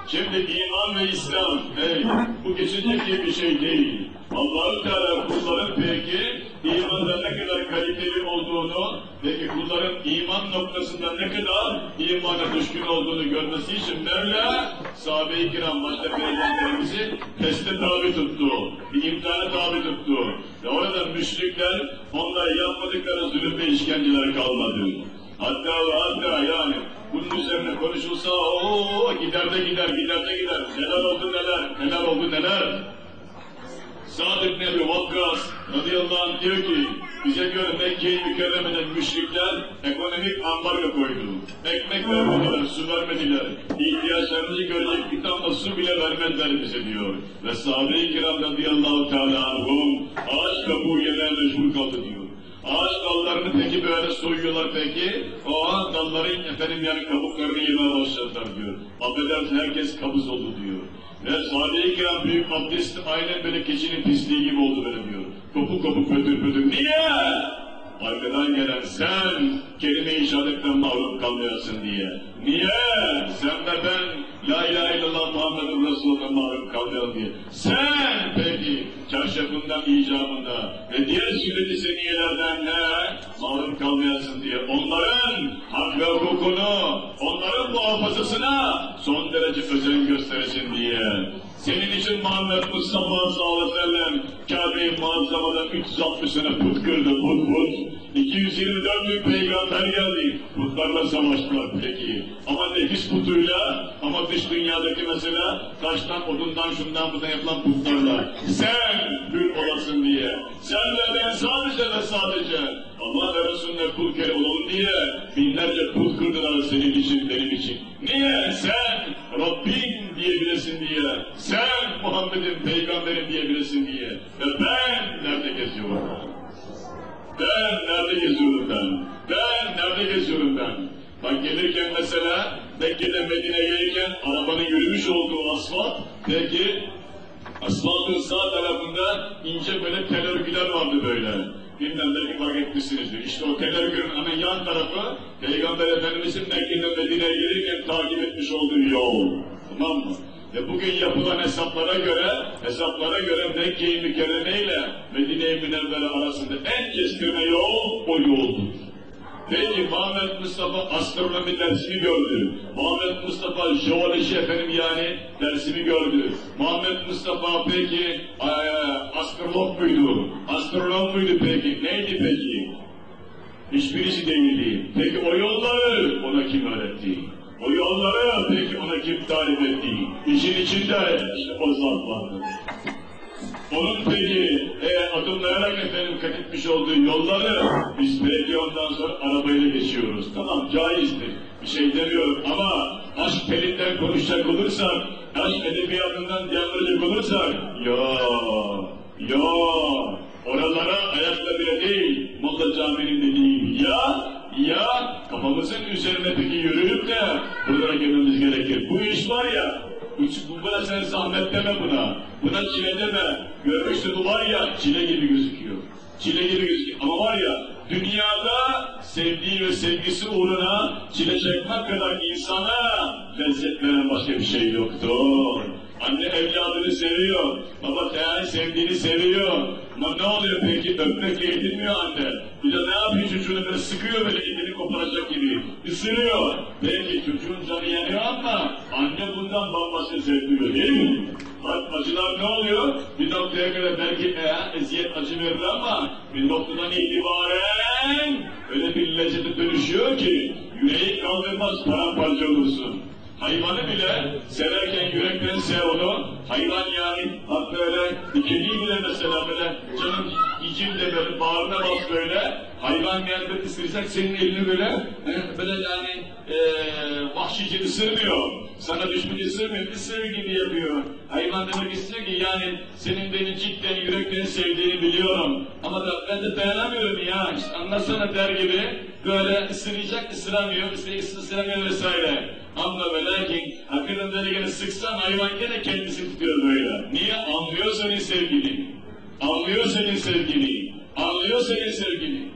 Şimdi iman ve İslam, hey, bu geçecek bir şey değil. allah Teala kulların peki imanda ne kadar kaliteli olduğunu, peki kulların iman noktasında ne kadar imana düşkün olduğunu görmesi için Mevla, sahabe-i kiram başta peygamberimizi teste tabi tuttu, bir imtihana tabi tuttu. Ve orada müşrikler, onlara yapmadıkları zulüm ve işkenceler kalmadı. Hatta ve hatta yani bunun üzerine konuşulsa o gider de gider, gider de gider. Neler oldu neler, neler oldu neler. Sa'd ibn Ebi Vakkas radıyallahu anh diyor ki bize göre Mekke-i Mükerreme'den müşrikler ekonomik ambargo koydu. Ekmek vermediler, su vermediler. İhtiyaçlarımızı görecek bir damla su bile vermediler bize diyor. Ve sahabe-i kiram radıyallahu teala anhum ağaç kabuğu yemeye mecbur kaldı diyor. Ağaç dallarını peki böyle soyuyorlar peki, o ağaç dalların efendim yani kabuklarını yemeye başladılar diyor. Affedersin herkes kabız oldu diyor. Ve sahabe-i büyük abdest aynen böyle keçinin pisliği gibi oldu böyle diyor. Kopuk kopuk pötür pötür. Niye? Arkadan gelen sen kelime-i şehadetten mahrum kalmayasın diye. Niye? Sen ve ben La ilahe illallah Muhammedun Resulullah'tan mahrum kalmayalım diye. Sen peki çarşafından, icabında ve diğer sünnet-i seniyelerden ne? Mahrum kalmayasın diye. Onların hak ve hukukunu, onların muhafazasına son derece özen gösteresin diye. Senin için Muhammed Mustafa sallallahu aleyhi ve sellem Kabe-i Muazzama'da 360 sene put kırdı, put put. 224 bin peygamber geldi. Putlarla savaştılar peki. Ama nefis putuyla, ama dış dünyadaki mesela taştan, odundan, şundan bundan yapılan putlarla. Sen hür olasın diye. Sen ve ben sadece ve sadece Allah Resulüne kul kere olalım diye binlerce put kırdılar senin için, benim için. Niye? Sen Rabbin diyebilesin diye. Sen Muhammed'in peygamberim diyebilesin diye. Ve ben nerede geziyorum? Ben nerede geziyorum ben? Ben nerede geziyorum ben? Bak gelirken mesela Mekke'den Medine'ye gelirken arabanın yürümüş olduğu asfalt peki asfaltın sağ tarafında ince böyle tel örgüler vardı böyle. Bilmem belki fark etmişsinizdir. İşte o tel örgünün hemen yan tarafı Peygamber Efendimiz'in Mekke'den Medine'ye gelirken takip etmiş olduğu yol. Tamam mı? Ve bugün yapılan hesaplara göre, hesaplara göre Mekke-i Mükerreme ile Medine-i Münevvere arasında en kestirme yol o yoldur. Peki Muhammed Mustafa astronomi dersini gördü. Muhammed Mustafa jeoloji efendim yani dersini gördü. Muhammed Mustafa peki e, astrolog muydu? Astronom muydu peki? Neydi peki? Hiçbirisi değildi. Peki o yolları ona kim öğretti? O yolları peki ona kim tarif etti? İşin içinde işte o zat vardı. Onun peki e, adımlayarak efendim kat olduğu yolları biz belki ondan sonra arabayla geçiyoruz. Tamam caizdir. Bir şey demiyorum ama aşk telinden konuşacak olursak, aşk edebiyatından devredilecek olursak ya ya oralara ayakla bile değil Molla Camii'nin dediği ya ya kafamızın üzerine peki yürüyüp de buralara gelmemiz gerekir. Bu iş var ya bu buna sen zahmet deme buna. Buna çile deme. Görmüşsün var ya çile gibi gözüküyor. Çile gibi gözüküyor. Ama var ya dünyada sevdiği ve sevgisi uğruna çile çekmek kadar insana lezzet veren başka bir şey yoktur. Anne evladını seviyor, baba değerli sevdiğini seviyor. Ama ne oluyor peki? Öpmekle yetinmiyor anne. Bir de ne yapıyor çocuğunu böyle sıkıyor böyle elini koparacak gibi. Isırıyor. Belki çocuğun canı yanıyor ama anne bundan bambaşka duyuyor değil mi? Acılar ne oluyor? Bir noktaya kadar belki e, eziyet acı verir ama bir noktadan itibaren öyle bir lezzete dönüşüyor ki yüreği kaldırmaz paramparça olursun. Hayvanı bile severken yürekten sev onu. Hayvan yani hatta öyle kediyi bile mesela böyle canım yiyeceğim de böyle bağrına bas böyle. Hayvan böyle ısıracak senin elini böyle böyle yani e, vahşice ısırmıyor. Sana düşmanı ısırmıyor, ısır gibi yapıyor. Hayvan demek istiyor ki yani senin beni cidden yürekten sevdiğini biliyorum. Ama da ben de dayanamıyorum ya. İşte anlasana der gibi böyle ısıracak, ısıramıyor, ısır, ısıramıyor vesaire. Ama ve lakin hakikaten böyle gene sıksan hayvan gene kendisi tutuyor böyle. Niye? Anlıyor senin sevgini. Anlıyor senin sevgini. Anlıyor senin sevgini.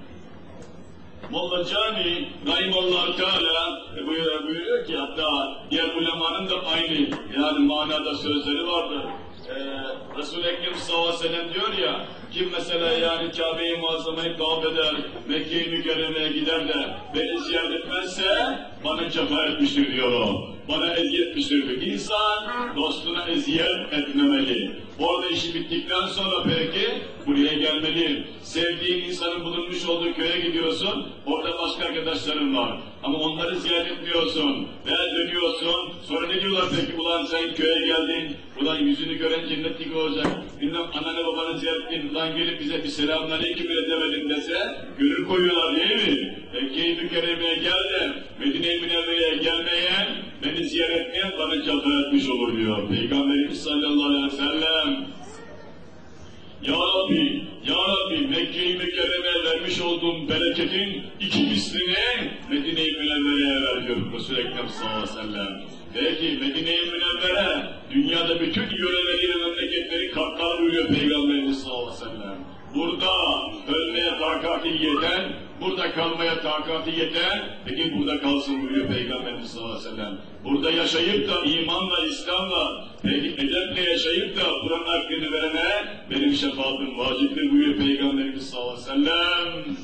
Molla Cami Rahimallahu Teala e, buyuruyor, ki hatta diğer ulemanın da aynı yani manada sözleri vardır. Ee, Resul-i Ekrem sallallahu aleyhi diyor ya kim mesela yani Kabe-i Muazzama'yı tavaf eder, Mekke-i Mükerreme'ye gider de beni ziyaret etmezse bana cefa etmiştir diyor o. Bana eziyet etmiştir diyor. İnsan dostuna eziyet etmemeli. Orada işi bittikten sonra peki buraya gelmeli. Sevdiğin insanın bulunmuş olduğu köye gidiyorsun, orada başka arkadaşların var. Ama onları ziyaret etmiyorsun. Veya dönüyorsun, sonra ne diyorlar peki ulan sen köye geldin, ulan yüzünü gören cennetlik olacak. Bilmem ananı babanı ziyaret ettin, ulan gelip bize bir selamünaleyküm bile demedin dese, gönül koyuyorlar değil mi? Mekke'yi mükerremeye gel de, Medine-i Münevvere'ye gelmeyen, beni ziyaret etmeyen bana cafa etmiş olur diyor. Peygamberimiz sallallahu aleyhi ve sellem. Ya Rabbi, Ya Rabbi Mekke-i vermiş olduğum bereketin iki mislini Medine-i Münevvere'ye ver diyor Resul-i Ekrem sallallahu aleyhi ve sellem. Peki Medine-i Münevvere dünyada bütün yöreleriyle memleketleri kartlar buyuruyor Peygamberimiz sallallahu aleyhi ve sellem. Burada ölmeye takati yeten, burada kalmaya takati yeten, peki burada kalsın buyuruyor Peygamberimiz sallallahu aleyhi ve sellem. Burada yaşayıp da imanla, İslam'la, edeple yaşayıp da Kur'an hakkını verene benim şefaatim vaciptir buyuruyor Peygamberimiz sallallahu aleyhi ve sellem.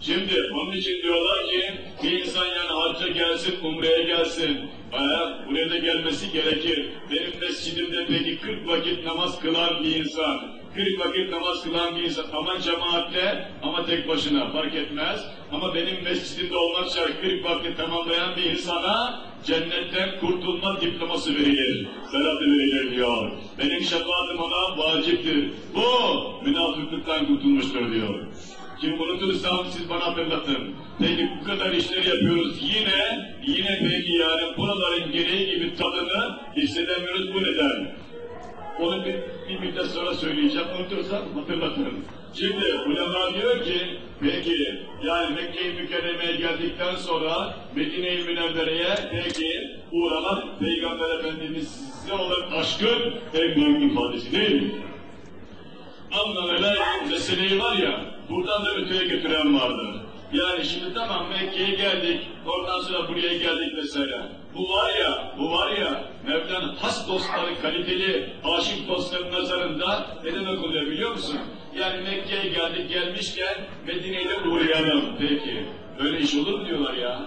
Şimdi onun için diyorlar ki bir insan yani hacca gelsin, umreye gelsin. Aa, buraya da gelmesi gerekir. Benim mescidimde peki 40 vakit namaz kılan bir insan, 40 vakit namaz kılan bir insan ama cemaatte ama tek başına fark etmez. Ama benim mescidimde olmak şart 40 vakit tamamlayan bir insana cennetten kurtulma diploması verilir. Beratı verilir diyor. Benim şefaatim ona vaciptir. Bu münafıklıktan kurtulmuştur diyor. Şimdi unutursam siz bana hatırlatın. Peki bu kadar işler yapıyoruz yine, yine peki yani buraların gereği gibi tadını hissedemiyoruz bu neden? Onu bir, bir müddet sonra söyleyeceğim, unutursam hatırlatırım. Şimdi ulema diyor ki, peki yani Mekke-i Mükerreme'ye geldikten sonra Medine-i Münevvere'ye peki uğramak Peygamber Efendimiz size olan aşkın en büyük ifadesi değil mi? Ama öyle meseleyi var ya, buradan da öteye götüren vardır. Yani şimdi tamam Mekke'ye geldik, oradan sonra buraya geldik mesela. Bu var ya, bu var ya, Mevla'nın has dostları, kaliteli, aşık dostların nazarında ne demek oluyor biliyor musun? Yani Mekke'ye geldik, gelmişken Medine'ye de uğrayalım. Peki, öyle iş olur mu diyorlar ya?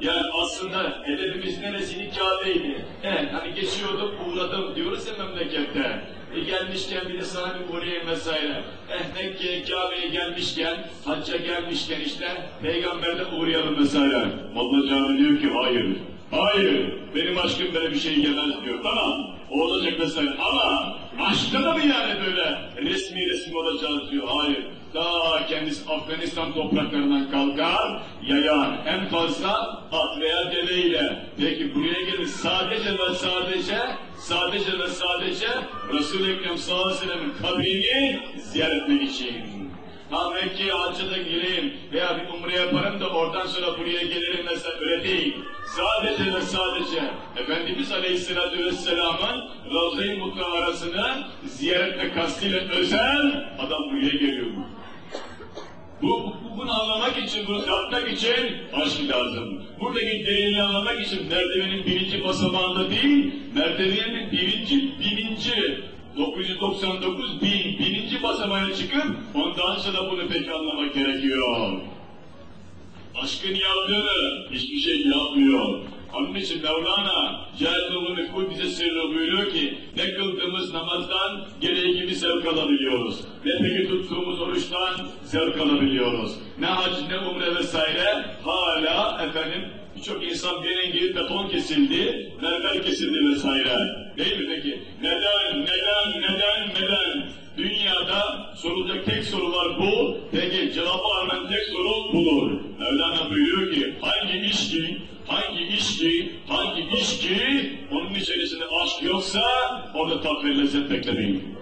Yani aslında hedefimiz neresiydi? Kabe'ydi. Evet, hani geçiyordum, uğradım diyoruz ya memlekette. E gelmişken bir de sana bir uğrayayım vesaire. Eh Mekke'ye, Kabe'ye gelmişken, hacca gelmişken işte Peygamber'de uğrayalım vesaire. Molla Cami diyor ki hayır. Hayır, benim aşkım böyle bir şey gelmez diyor. Tamam, olacak vesaire. Ama aşkta mı yani böyle resmi resmi olacağız diyor. Hayır. Daha kendisi Afganistan topraklarından kalkar, yayar. En fazla at veya deveyle. Peki buraya gelin sadece ve sadece, sadece ve sadece Resul-i Ekrem sallallahu aleyhi ve sellem'in kabrini ziyaret etmek için. Ha Mekke'ye da gireyim veya bir umre yaparım da oradan sonra buraya gelirim mesela öyle değil. Sadece ve sadece Efendimiz Aleyhisselatü Vesselam'ın Ravza-i Mutlaharasını ziyaretle kastıyla özel adam buraya geliyor. Bu, bu, bu anlamak için, bunu yapmak için aşk lazım. Buradaki derinliği anlamak için merdivenin birinci basamağında değil, merdivenin birinci, bininci, 999 bin, bininci basamağa çıkıp ondan sonra bunu pek anlamak gerekiyor. Aşkın yaptığını hiçbir şey yapmıyor. Onun için Mevlana Kul bize sırrı buyuruyor ki ne kıldığımız namazdan gereği gibi zevk alabiliyoruz. Ne peki tuttuğumuz oruçtan zevk alabiliyoruz. Ne hac ne umre vesaire hala efendim birçok insan birinin gibi beton kesildi, mermer kesildi vesaire. Değil mi peki? Neden, neden, neden, neden? Dünyada sorulacak tek soru var bu. Peki cevabı aranan tek soru budur. Mevlana buyuruyor ki hangi içki, hangi içki, hangi içki onun içerisinde aşk yoksa orada tat ve lezzet beklemeyin.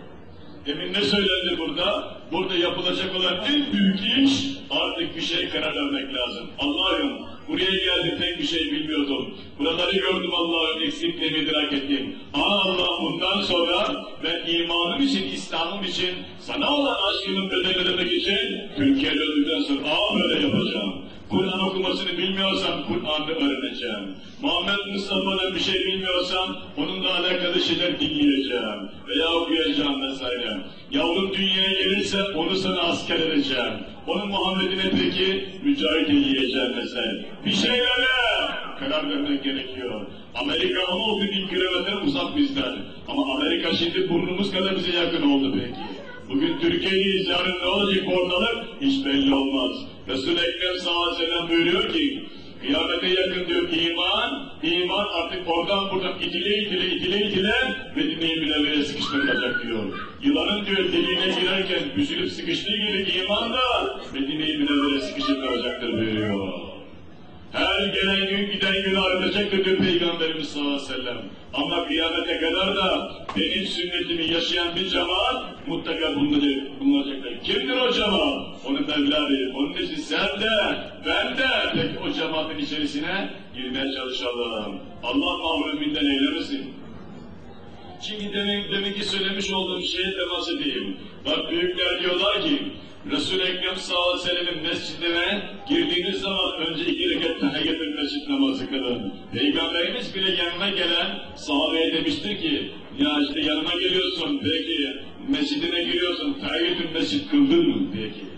Demin ne söylendi burada? Burada yapılacak olan en büyük iş artık bir şey karar vermek lazım. Allah'ım buraya geldim tek bir şey bilmiyordum. Buraları gördüm Allah'ım eksikliğimi idrak ettim. Aa Allah bundan sonra ben imanım için, İslam'ım için, sana olan aşkımın bedelini ödemek için Türkiye'ye döndükten sonra aa böyle yapacağım. Kur'an okumasını bilmiyorsam Kur'an'ı öğreneceğim. Muhammed Mustafa'dan bir şey bilmiyorsam onunla alakalı şeyler dinleyeceğim veya okuyacağım vesaire. Yavrum dünyaya gelirse onu sana asker edeceğim. Onun Muhammed'ine peki mücahit yiyeceğim vesaire. Bir şeylerle karar vermek gerekiyor. Amerika 16 bin kilometre uzak bizden. Ama Amerika şimdi burnumuz kadar bize yakın oldu peki. Bugün Türkiye'yi yarın ne olacak ortalık hiç belli olmaz. Resul-i Ekrem sallallahu aleyhi ve sellem buyuruyor ki kıyamete yakın diyor iman, iman artık oradan buradan itile itile itile itile Medine-i Münevvere'ye sıkıştırılacak diyor. Yılanın diyor deliğine girerken büzülüp sıkıştığı gibi iman da Medine-i Münevvere'ye sıkıştırılacaktır buyuruyor. Her gelen gün giden gün artacaktır diyor Peygamberimiz sallallahu aleyhi ve sellem. Ama kıyamete kadar da benim sünnetimi yaşayan bir cemaat mutlaka bulunacak, bulunacaklar. Kimdir o cemaat? Onu Mevla. Onun için sen de, ben de peki o cemaatin içerisine girmeye çalışalım. Allah mahruminden eylemesin. Şimdi demin, deminki söylemiş olduğum şeye temas edeyim. Bak büyükler diyorlar ki, Resul-i Ekrem sallallahu aleyhi ve sellem'in mescidine girdiğiniz zaman önce iki rekat teheyyatül mescid namazı kılın. Peygamberimiz bile yanına gelen sahabeye demiştir ki, ya işte yanıma geliyorsun, peki mescidine giriyorsun, teheyyatül mescid kıldın mı? Peki.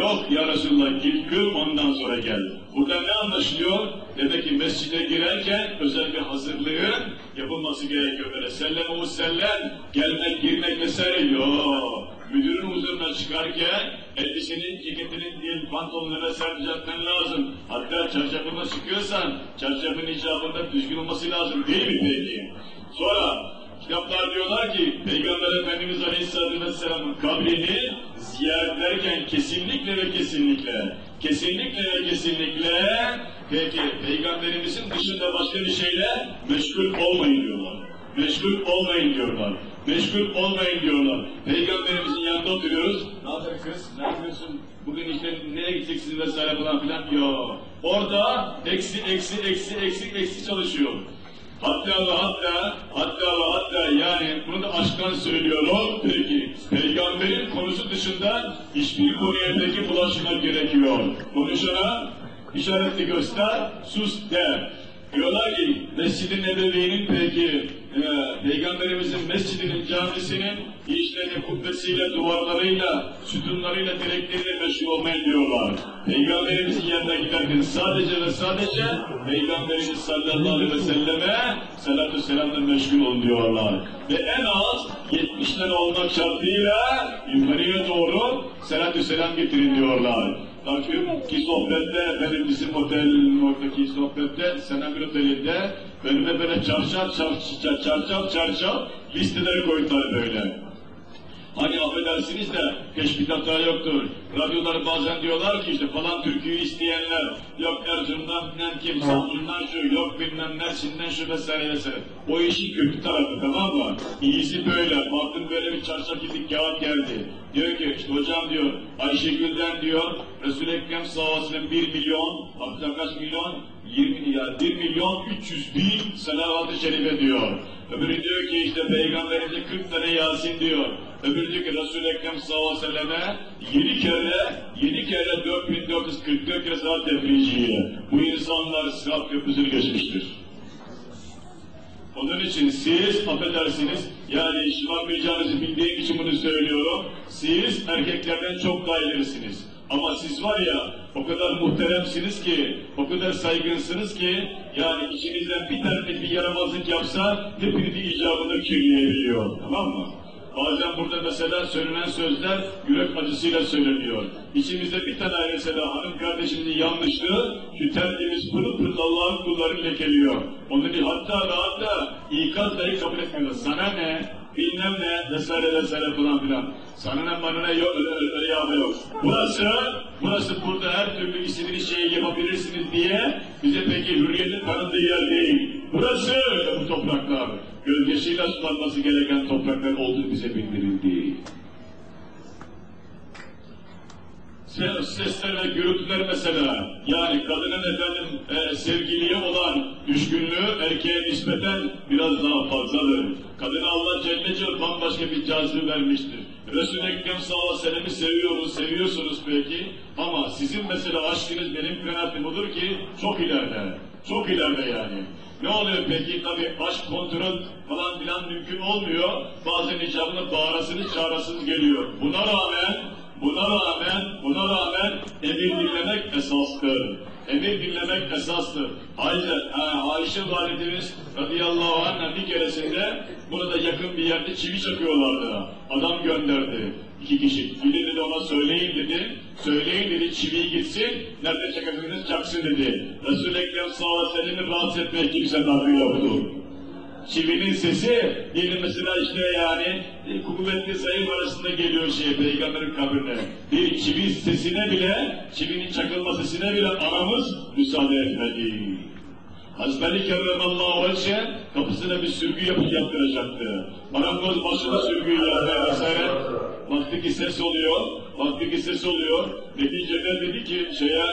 Yok ya Resulullah git kıl ondan sonra gel. Burada ne anlaşılıyor? Demek ki mescide girerken özel bir hazırlığın yapılması gerekiyor. Böyle sellem o sellem, gelmek, girmek vesaire yok. Müdürün huzuruna çıkarken elbisenin, ceketinin, değil, pantolonuna düzeltmen lazım. Hatta çarşafına çıkıyorsan çarşafın icabında düzgün olması lazım değil mi peki? Sonra Kitaplar diyorlar ki Peygamber Efendimiz Aleyhisselatü Vesselam'ın kabrini ziyaret ederken kesinlikle ve kesinlikle kesinlikle ve kesinlikle peki Peygamberimizin dışında başka bir şeyle meşgul olmayın diyorlar. Meşgul olmayın diyorlar. Meşgul olmayın diyorlar. Peygamberimizin yanında oturuyoruz. Ne haber kız? Ne yapıyorsun? Bugün işte nereye gideceksin vesaire falan filan. Yok. Orada eksi eksi eksi eksi eksi çalışıyor. Hatta ve hatta, hatta ve hatta yani bunu da aşktan söylüyorum. Peki, peygamberin konusu dışında hiçbir konuya peki bulaşmak gerekiyor. Konuşana işaretli göster, sus de. Diyorlar ki Mescid-i Nebevi'nin peki e, Peygamberimizin mescidinin camisinin işleri kubbesiyle, duvarlarıyla, sütunlarıyla, direkleriyle meşgul olmayın diyorlar. Peygamberimizin yanına giderken sadece ve sadece Peygamberimiz sallallahu aleyhi ve selleme salatü selamla meşgul olun diyorlar. Ve en az 70 tane olmak şartıyla yukarıya doğru salatü selam getirin diyorlar. Bakıyorum ki sohbette, benim bizim otelin oradaki sohbette, Senagül Oteli'nde önüme böyle çarşaf çarşaf çarşaf çarşaf listeleri koydular böyle. Hani affedersiniz de hata yoktur. Radyolar bazen diyorlar ki işte falan türküyü isteyenler, yok Erzurum'dan bilmem kim, Samsun'dan şu, yok bilmem Mersin'den şu vesaire vesaire. O işin kötü tarafı tamam mı? İyisi böyle. Baktım böyle bir çarşaf gibi kağıt geldi. Diyor ki işte hocam diyor Ayşegül'den diyor Resul-i Ekrem sallallahu aleyhi ve sellem 1 milyon, hatta kaç milyon? 20 milyar, 1 milyon 300 bin salavat-ı şerife diyor. Öbürü diyor ki işte peygamberimize 40 tane Yasin diyor. Öbürü diyor ki Resul-i Ekrem sallallahu aleyhi ve selleme 7 kere 7 kere 4444 kere saat tefriciye. Bu insanlar sırat köprüsünü geçmiştir. Onun için siz affedersiniz, yani şımarmayacağınızı bildiğim için bunu söylüyorum. Siz erkeklerden çok daha ilerisiniz. Ama siz var ya, o kadar muhteremsiniz ki, o kadar saygınsınız ki, yani içinizden bir tane bir yaramazlık yapsa, hepinizi icabını kirleyebiliyor. Tamam mı? Bazen burada mesela söylenen sözler yürek acısıyla söyleniyor. İçimizde bir tane mesela hanım kardeşimizin yanlışlığı şu tertemiz pırıl pırıl Allah'ın kullarını lekeliyor. Onu bir hatta ve hatta ikaz dahi kabul etmiyorlar. Sana ne? Bilmem ne vesaire vesaire falan filan. Bana ne yok öyle, öyle, öyle. Burası, burası burada her türlü istediğiniz şeyi yapabilirsiniz diye bize peki hürriyetin tanıdığı yer değil. Burası bu topraklar. Gölgesiyle sulanması gereken topraklar olduğu bize bildirildi. Ses- Sesler ve gürültüler mesela, yani kadının efendim e, sevgiliye olan düşkünlüğü erkeğe nispeten biraz daha fazladır. Kadına Allah Celle Celle bambaşka bir cazibe vermiştir. Resul-i Ekrem sallallahu aleyhi ve seviyoruz, seviyorsunuz peki ama sizin mesela aşkınız benim kanaatim odur ki çok ileride, çok ileride yani. Ne oluyor peki? Tabi aşk kontrol falan filan mümkün olmuyor. Bazen icabına bağırasınız, çağırasınız geliyor. Buna rağmen Buna rağmen, buna rağmen emir dinlemek esastır. Emir dinlemek esastır. Ayşe, ha, Ayşe validemiz radıyallahu anh'a bir keresinde burada yakın bir yerde çivi çakıyorlardı. Adam gönderdi. iki kişi. Biri dedi ona söyleyin dedi. Söyleyin dedi çiviyi gitsin. Nerede çakabilirsiniz çaksın dedi. Resul-i Ekrem sallallahu aleyhi ve sellem'i rahatsız etmeye kimsenin hakkı yoktu çivinin sesi diyelim mesela işte yani e, kuvvetli zayıf arasında geliyor şey peygamberin kabrine. Bir çivi sesine bile, çivinin çakılma sesine bile anamız müsaade etmedi. Hazreti Kerremallahu Aleyhi kapısına bir sürgü yapıp yaptıracaktı. Marangoz başına sürgüyü yaptı vesaire. Baktı ki ses oluyor, baktı ki ses oluyor. Neticede dedi ki şeye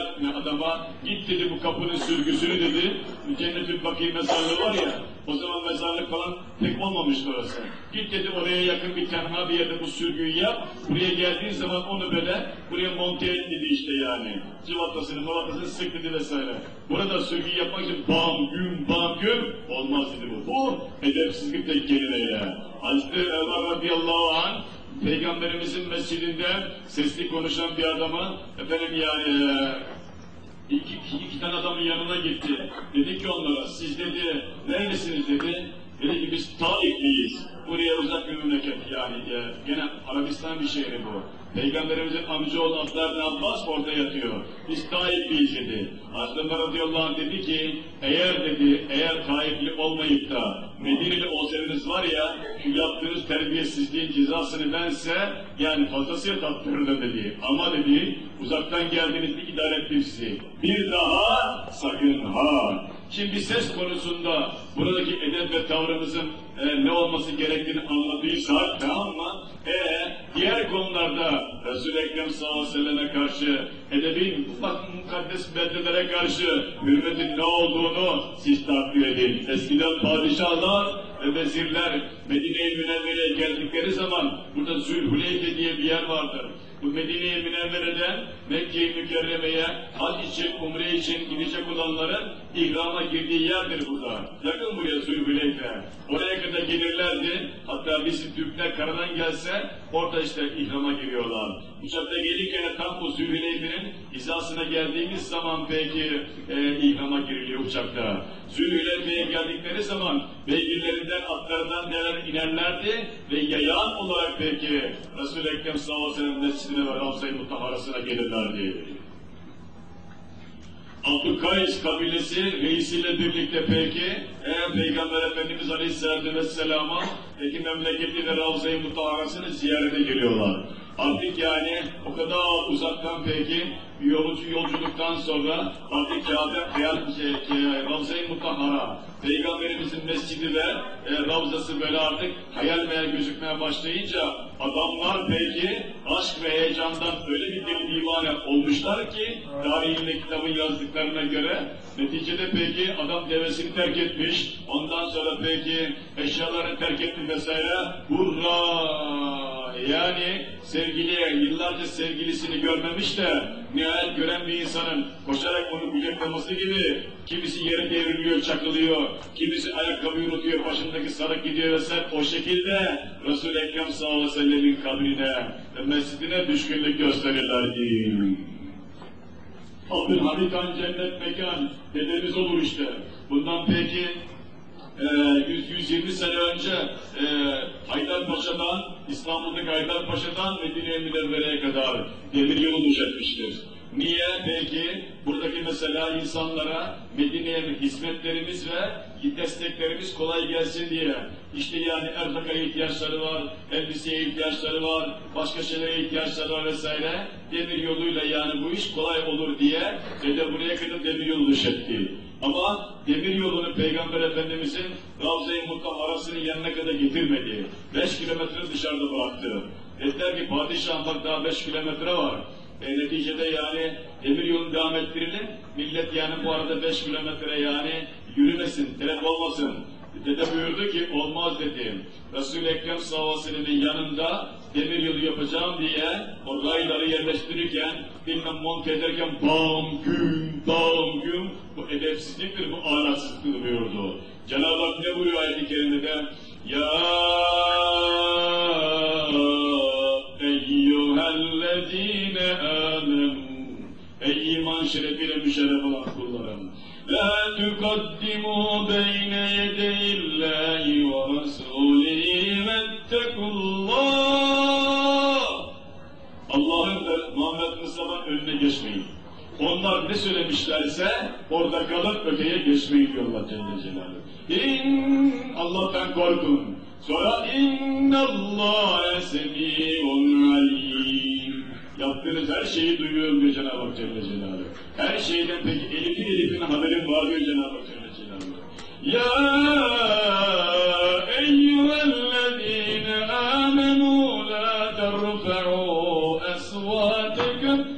adama git dedi bu kapının sürgüsünü dedi. Cennet-ül Bakî mezarlığı var ya o zaman mezarlık falan pek olmamıştı orası. Git dedi oraya yakın bir tenha bir yerde bu sürgüyü yap. Buraya geldiğin zaman onu böyle buraya monte et dedi işte yani. Civatasını malatasını sık dedi vesaire. Burada sürgü yapmak için bam güm bam güm olmaz dedi bu. Bu edepsizlik tek kelimeyle. Hazreti Ömer radıyallahu anh Peygamberimizin mescidinde sesli konuşan bir adamı efendim yani iki, iki, tane adamın yanına gitti. Dedi ki onlara siz dedi neredesiniz dedi. Dedi ki biz Taifliyiz. Buraya uzak bir memleket yani e, gene Arabistan bir şehri bu. Peygamberimizin amcaoğlu Abdullah Abbas orada yatıyor. Biz Taifliyiz dedi. Ömer radıyallahu anh dedi ki eğer dedi eğer Taifli olmayıp da Medineli olsaydınız var ya şu yaptığınız terbiyesizliğin cezasını bense yani fazlasıyla tattırırdım dedi. Ama dedi uzaktan geldiğinizde idare ettim sizi. Bir daha sakın ha. Şimdi ses konusunda buradaki edep ve tavrımızın e, ne olması gerektiğini anladıysak tamam mı? E, diğer konularda Resul-i Ekrem sallallahu aleyhi ve selleme karşı edebin bak mukaddes beldelere karşı hürmetin ne olduğunu siz takdir edin. Eskiden padişahlar ve vezirler Medine-i Münevvere'ye geldikleri zaman burada Zülhuleyfe diye bir yer vardır. Bu Medine-i Münevvere'den Mekke-i Mükerreme'ye hac için, umre için gidecek olanların ihrama girdiği yerdir burada. Yakın buraya Zülhuleyfe. Oraya kadar gelirlerdi. Hatta bizim Türkler karadan gelse orada işte ihrama giriyorlar. Uçakta gelirken tam o Zülhuleyfe'nin hizasına geldiğimiz zaman peki e, ihrama giriliyor uçakta. Zülhuleyfe'ye geldikleri zaman beygirlerinden, atlarından neler inerlerdi ve yayan olarak peki Resul-i Ekrem sallallahu aleyhi ve sellem mescidine ve Ravza-i Mutaharası'na gelirlerdi. Abdülkays kabilesi reisiyle birlikte peki eğer Peygamber Efendimiz Aleyhisselatü Vesselam'a peki memleketi ve Ravza-i Mutaharası'nı ziyarete geliyorlar. Artık yani o kadar uzaktan peki bir yolcu yolculuktan sonra artık Kabe hayal şey, şey, Ravza-i Mutahhara Peygamberimizin mescidi ve e, Ravzası böyle artık hayal meyal gözükmeye başlayınca adamlar peki aşk ve heyecandan öyle bir deli divane olmuşlar ki tarihinde kitabın yazdıklarına göre neticede peki adam devesini terk etmiş ondan sonra peki eşyalarını terk etti vesaire. Hurra! Yani sevgiliye yıllarca sevgilisini görmemiş de nihayet gören bir insanın koşarak onu kucaklaması gibi kimisi yere devriliyor, çakılıyor, kimisi ayakkabıyı unutuyor, başındaki sarık gidiyor ve sen o şekilde Resul-i Ekrem sallallahu aleyhi ve sellemin kabrine ve mescidine düşkünlük gösterirlerdi. Abdülhamid Han cennet mekan dedemiz olur işte. Bundan peki e, 100-120 sene önce e, Haydarpaşa'dan, İstanbul'daki Haydarpaşa'dan Medine-i Münevvere'ye kadar demir yolu düşetmiştir. Niye? Peki buradaki mesela insanlara Medine'ye hizmetlerimiz ve desteklerimiz kolay gelsin diye. İşte yani erzaka ihtiyaçları var, elbiseye ihtiyaçları var, başka şeylere ihtiyaçları var vesaire. Demir yoluyla yani bu iş kolay olur diye ve de buraya kadar demir yolu düşetti. Ama demir yolunu Peygamber Efendimizin Ravza-i Mutahharası'nın yanına kadar getirmedi. Beş kilometre dışarıda bıraktı. Dediler ki padişah bak daha beş kilometre var. E, neticede yani demir yolunu devam ettirelim. Millet yani bu arada beş kilometre yani yürümesin, telef olmasın. Dede buyurdu ki olmaz dedi. Resul-i Ekrem sallallahu yanında demir yolu yapacağım diye o rayları yerleştirirken bilmem monte ederken bam güm bam güm bu edepsizliktir, bu ahlaksızlıktır buyurdu. Cenab-ı Hak ne buyuruyor ayet-i kerimede? Ya eyyühellezine amenu Ey iman şerefiyle müşerref olan kullarım. La tukaddimu beyne yedeyillahi ve rasulihi vettekullah. Allah'ın ve Muhammed Mustafa'nın önüne geçmeyin. Onlar ne söylemişlerse orada kalıp öteye geçmeyin diyorlar Celle Celaluhu. İn Allah'tan korkun. Sonra innallâhe semî'un alîm. Yaptığınız her şeyi duyuyorum diyor Cenab-ı Hak Celle Celaluhu. Her şeyden peki elifin elifin haberim var diyor Cenab-ı Hak Celle Celaluhu. Ya eyyühellezîne âmenû la terfe'û esvâtekum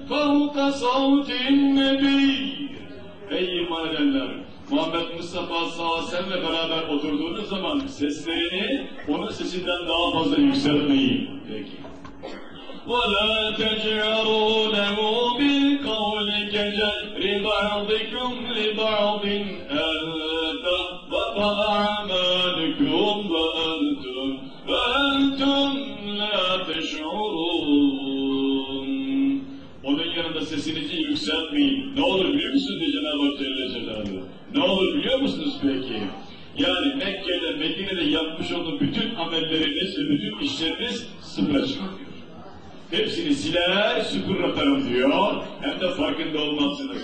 fevka savtin nebiyy. Ey iman edenler! Muhammed Mustafa sallallahu aleyhi ve sellem'le beraber oturduğunuz zaman seslerini onun sesinden daha fazla yükseltmeyin. Peki. ولا تجعروا له بالقول كجهر بعضكم لبعض أن تحبط أعمالكم وأنتم وأنتم لا تشعرون Onun yanında sesinizi yükseltmeyin. Ne olur biliyor musunuz diye Cenab-ı Hak Celle Celaluhu? Ne olur biliyor musunuz peki? Yani Mekke'de, Medine'de yapmış olduğu bütün amelleriniz ve bütün işleriniz sıfıra çıkıyor. Hepsini siler, süpür atarım diyor. Hem de farkında olmazsınız.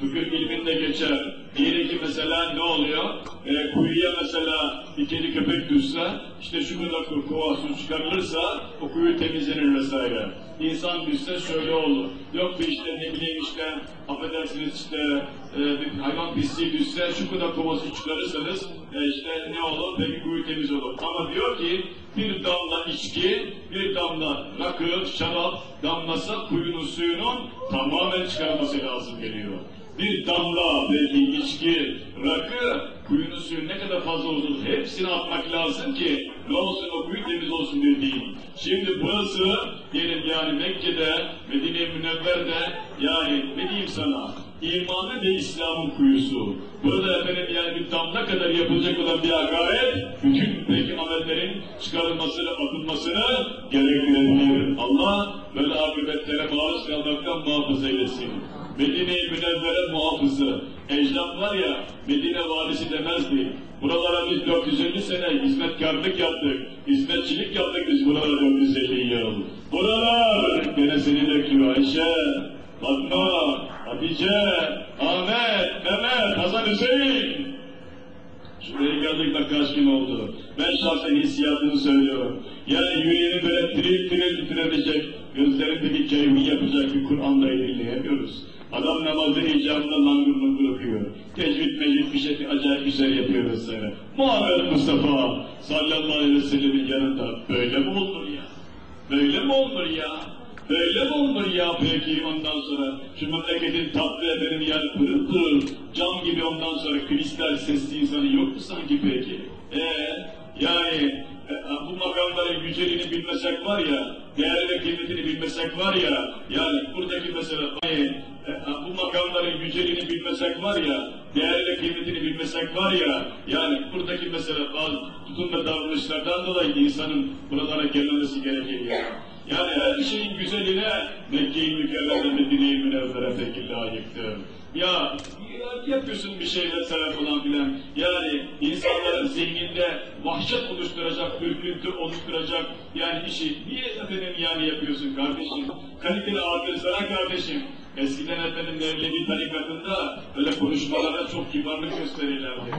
Fıkıh ilminde geçer. Diyelim ki mesela ne oluyor? E, kuyuya mesela bir kedi köpek düşse, işte şu kadar kova su çıkarılırsa o kuyu temizlenir vesaire. İnsan düşse şöyle olur. Yok bir işte ne bileyim işte, affedersiniz işte e, bir hayvan pisliği düşse şu kadar kova su çıkarırsanız e, işte ne olur? Peki kuyu temiz olur. Ama diyor ki bir damla içki, bir damla rakı, şarap damlasa kuyunun suyunun tamamen çıkarması lazım geliyor. Bir damla belki içki, rakı, kuyunun suyu ne kadar fazla olsun hepsini atmak lazım ki ne olsun o kuyu temiz olsun diye değil. Şimdi burası diyelim yani Mekke'de, Medine-i Münevver'de yani ne diyeyim sana imanı ve İslam'ın kuyusu. Burada efendim yani bir damla kadar yapılacak olan bir hakaret, bütün peki amellerin çıkarılmasını, atılmasını gerektirebilir. Allah böyle akıbetlere maruz kalmaktan muhafaza eylesin. Medine-i Münevvere muhafızı. Ecdat var ya, Medine valisi demezdi. Buralara biz 450 sene hizmetkarlık yaptık, hizmetçilik yaptık biz buralara 450 yıl. Buralar gene seni bekliyor Ayşe, Fatma, Hatice, Ahmet, Mehmet, Hasan Hüseyin. Şuraya geldik kaç gün oldu. Ben şahsen hissiyatını söylüyorum. Yani yüreğini böyle tiril tiril titredecek, gözlerindeki keyfi yapacak bir Kur'an dayı dinleyemiyoruz. Adam namazın icabında langur langur okuyor. Tecvid mecvid bir şey acayip güzel yapıyor vesaire. Muhammed Mustafa sallallahu aleyhi ve sellemin yanında böyle mi olur ya? Böyle mi olur ya? Böyle mi olur ya peki ondan sonra şu memleketin tatlı efendim yani pırıl pırıl cam gibi ondan sonra kristal sesli insanı yok mu sanki peki? Eee yani bu makamların güzelliğini bilmesek var ya, değer ve kıymetini bilmesek var ya, yani buradaki mesela e, e, bu makamların güzelliğini bilmesek var ya, değer ve kıymetini bilmesek var ya, yani buradaki mesela bazı tutum ve davranışlardan dolayı insanın buralara gelmemesi gerekir ya. Yani her şeyin güzeline Mekke-i Mükerrem'de Medine-i Münevvere peki layıktır. Ya, ya yapıyorsun bir şey vesaire falan filan. Yani insanların zihninde vahşet oluşturacak, ürküntü oluşturacak yani işi niye efendim yani yapıyorsun kardeşim? Kaliteli ağırlığı sana kardeşim. Eskiden efendim Mevlevi tarikatında öyle konuşmalara çok kibarlık gösterirlerdi.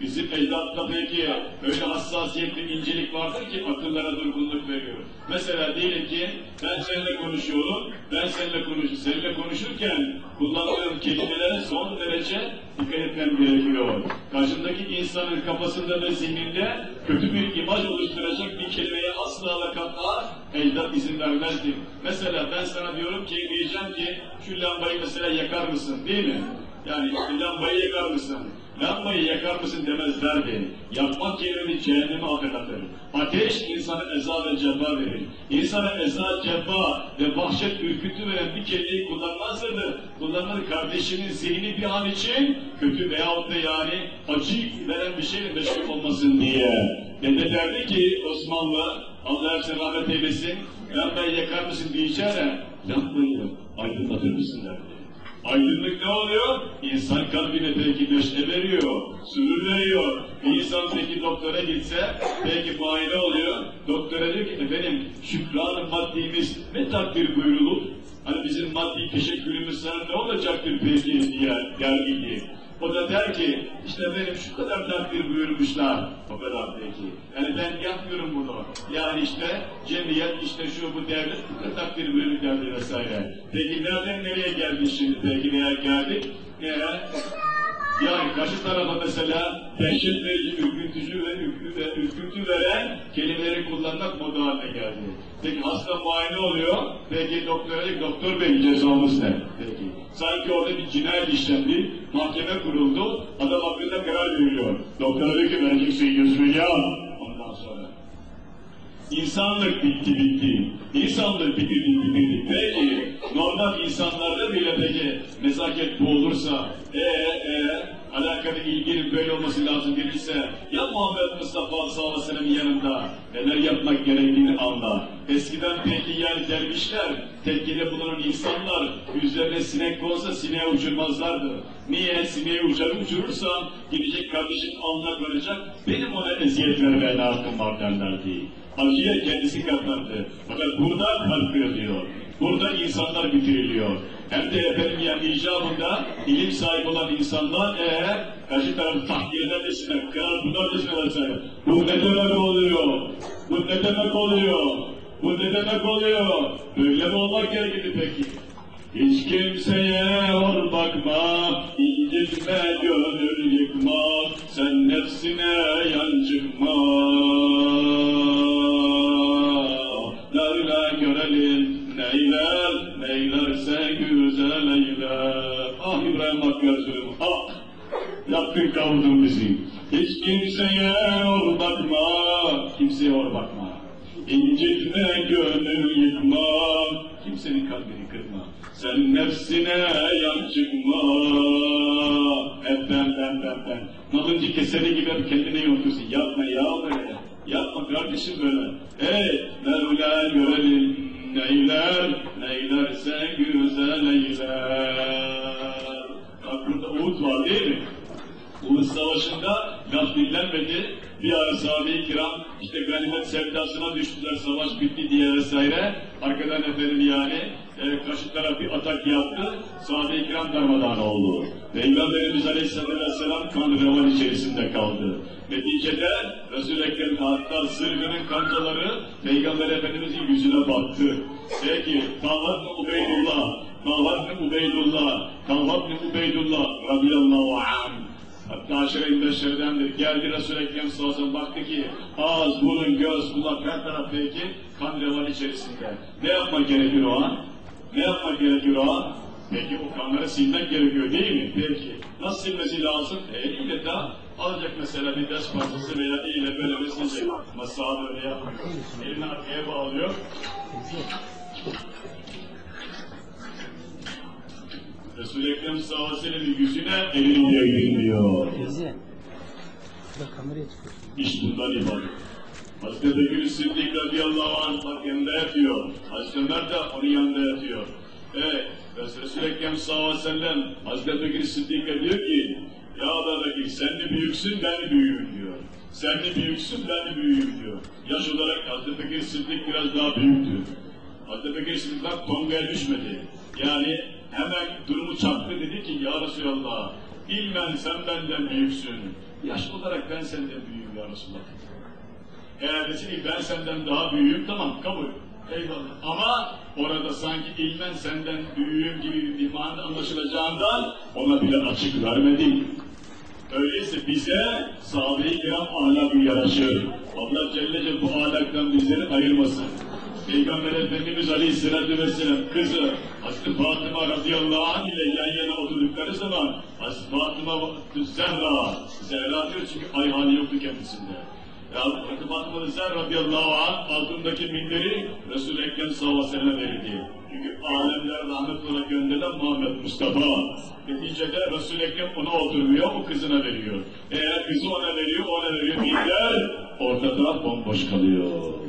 Bizim ecdatta peki öyle hassasiyetli incelik vardır ki akıllara durgunluk veriyor. Mesela diyelim ki ben seninle konuşuyorum, ben seninle konuş, seninle konuşurken kullandığım kelimelere son derece dikkat etmem gerekiyor. Karşımdaki insanın kafasında ve zihninde kötü bir imaj oluşturacak bir kelimeye asla ve katla ecdat izin vermezdim. Mesela ben sana diyorum ki, diyeceğim ki şu lambayı mesela yakar mısın değil mi? Yani lambayı yakar mısın? Lambayı yakar mısın demezlerdi. Yakmak yerine cehenneme atır. Ateş insanı eza ve ceba verir. İnsana eza, ceba ve vahşet ürkütü veren bir kelimeyi kullanmazdı. Kullanır kardeşinin zihni bir an için kötü veyahut da yani acı veren bir şeyle meşgul olmasın diye. Dede derdi ki Osmanlı, Allah hepsine rahmet eylesin, lambayı yakar mısın diyeceğine, lambayı aydınlatır mısın derdi. Aydınlık ne oluyor? İnsan kalbine belki neşe veriyor, sürür veriyor. Bir insan peki doktora gitse, belki muayene oluyor. Doktora diyor ki efendim şükran-ı maddimiz ne takdir buyurulur? Hani bizim maddi teşekkürümüz sana ne olacaktır peki diye der gibi. O da der ki, işte benim şu kadar takdir buyurmuşlar. O kadar peki. Yani ben yapmıyorum bunu. Yani işte cemiyet, işte şu bu devlet bu kadar takdir buyurmuş geldi vesaire. Peki nereden nereye geldik şimdi? Peki nereye geldik? Ee, yani karşı tarafa mesela dehşet verici, ürkütücü ve ürkütü, ve ürkütü veren kelimeleri kullanmak moda haline geldi. Peki hasta muayene oluyor, peki doktora diyor, doktor bey cezamız ne? Peki. Sanki orada bir cinayet işlendi, mahkeme kuruldu, adam hakkında karar veriliyor. Doktor diyor ki vereceksin 100 milyon. Ondan sonra. İnsanlık bitti bitti. İnsanlık bitti bitti bitti. Peki normal insanlarda bile peki nezaket bu olursa ee ee alakalı ilginin böyle olması lazım gelirse ya Muhammed Mustafa sallallahu yanında neler yapmak gerektiğini anla. Eskiden peki yani dervişler, tekkede bulunan insanlar üzerine sinek konsa sineğe uçurmazlardı. Niye? Sineği uçarı uçurursan gidecek kardeşin alnına koyacak benim ona eziyet vermeye hakkım var derlerdi. Acıya kendisi katlandı. Fakat burada kalp kırılıyor. Burada insanlar bitiriliyor. Hem de efendim yani icabında ilim sahibi olan insanlar eğer karşı tarafı tahkir edercesine, kırar bunlarcasına vesaire. Bu ne demek oluyor? Bu ne demek oluyor? Bu ne demek oluyor? Böyle mi olmak gerekir peki? Hiç kimseye hor bakma, incitme gönül yıkma, sen nefsine yan çıkma. Nerede görelim neyler, neylerse güzel eyler. Ah İbrahim Hakkı Resulüm, ah! Yaktın kavurdun bizi. Hiç kimseye hor bakma, kimseye hor bakma. İncitme gönül yıkma, kimsenin kalbini kırma. Sen nefsine yan çıkma. Hep ben, ben, ben, ben. Nalıncı keseri gibi kendine yontuyorsun. Yapma ya böyle. Yapma kardeşim böyle. Hey, Mevla görelim neyler, neylerse güzel eyler. Burada Uhud var değil mi? Uhud Savaşı'nda laf dinlenmedi. Bir ara sahabe-i kiram işte ganimet sevdasına düştüler savaş bitti diye vesaire. Arkadan efendim yani e, karşı taraf bir atak yaptı. Sahabe-i kiram darmadağın oldu. Peygamberimiz Aleyhisselatü Vesselam kan revan içerisinde kaldı. Neticede Resul-i Ekrem'in hatta zırhının kancaları Peygamber Efendimizin yüzüne battı. Peki Talhat mı Ubeydullah, Talhat mı Ubeydullah, Talhat mı Ubeydullah radıyallahu anh. Hatta aşire-i beşerdendir. Geldi Resul-i Ekrem sallallahu baktı ki ağız, burun, göz, kulak her taraf peki kan revan içerisinde. Ne yapmak gerekir o an? Ne yapmak gerekir o an? Peki o kanları silmek gerekiyor değil mi? Peki. Nasıl silmesi lazım? E, eliyle de alacak mesela bir ders parçası veya eliyle böyle silecek. Ama sağa böyle yapmıyor. Elini arkaya bağlıyor. Resul-i Ekrem sallallahu aleyhi ve sellem'in yüzüne elini değdirmiyor. diyor. Teyze. Bak kameraya çıkıyor. İş bundan ibaret. Hazreti Bekir Sıddık radıyallahu anh bak yanında yatıyor. Hazreti Ömer de onun yanında yatıyor. Evet, Resul-i Ekrem sallallahu aleyhi ve sellem Hazreti Bekir Sıddık'a diyor ki Ya Bekir sen de büyüksün ben de büyüğüm diyor. Sen de büyüksün ben de büyüğüm diyor. Yaş olarak Hazreti Bekir Sıddık biraz daha büyüktü. Hazreti Bekir Sıddık'tan tongaya düşmedi. Yani hemen durumu çaktı dedi ki Ya Resulallah ilmen sen benden büyüksün. Yaş olarak ben senden büyüğüm ya Resulallah. Eğer desin ben senden daha büyüğüm tamam kabul. Eyvallah. Ama orada sanki ilmen senden büyüğüm gibi bir mana anlaşılacağından ona bile açık vermedik. Öyleyse bize sahabe-i kiram ahlakı yaraşır. Allah Celle Celle bu ahlaktan bizleri ayırmasın. Peygamber Efendimiz Aleyhisselatü Vesselam kızı Hazreti Fatıma radıyallahu anh ile yan yana oturdukları zaman Hazreti Fatıma Zehra, Zehra diyor çünkü ay hali yoktu kendisinde. Fatıma Zehra radıyallahu anh altındaki minleri Resul-i Ekrem sallallahu aleyhi ve sellem verildi. Çünkü alemler rahmet olarak gönderilen Muhammed Mustafa. Neticede Resul-i Ekrem ona oturmuyor, o kızına veriyor. Eğer kızı ona veriyor, ona veriyor. Minler ortada bomboş kalıyor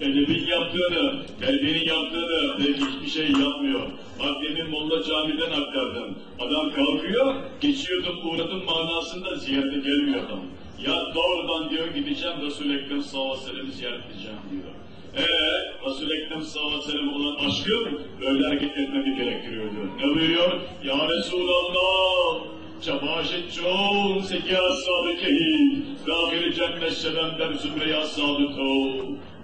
edebin yaptığını, terbiyenin yaptığını belki hiçbir şey yapmıyor. Bak demin Molla camiden aktardım. Adam kalkıyor, geçiyordum uğradım manasında ziyarete gelmiyor adam. Ya doğrudan diyor gideceğim Resul-i Ekrem sallallahu ziyaret edeceğim diyor. Eee Resul-i Ekrem sallallahu aleyhi ve sellem olan aşkım böyle hareket etmemi gerektiriyor diyor. Ne buyuruyor? Ya Resulallah Çabaşet çoğun seki ashab-ı kehil Dâhir-i cennet şebember zümre-i ashab-ı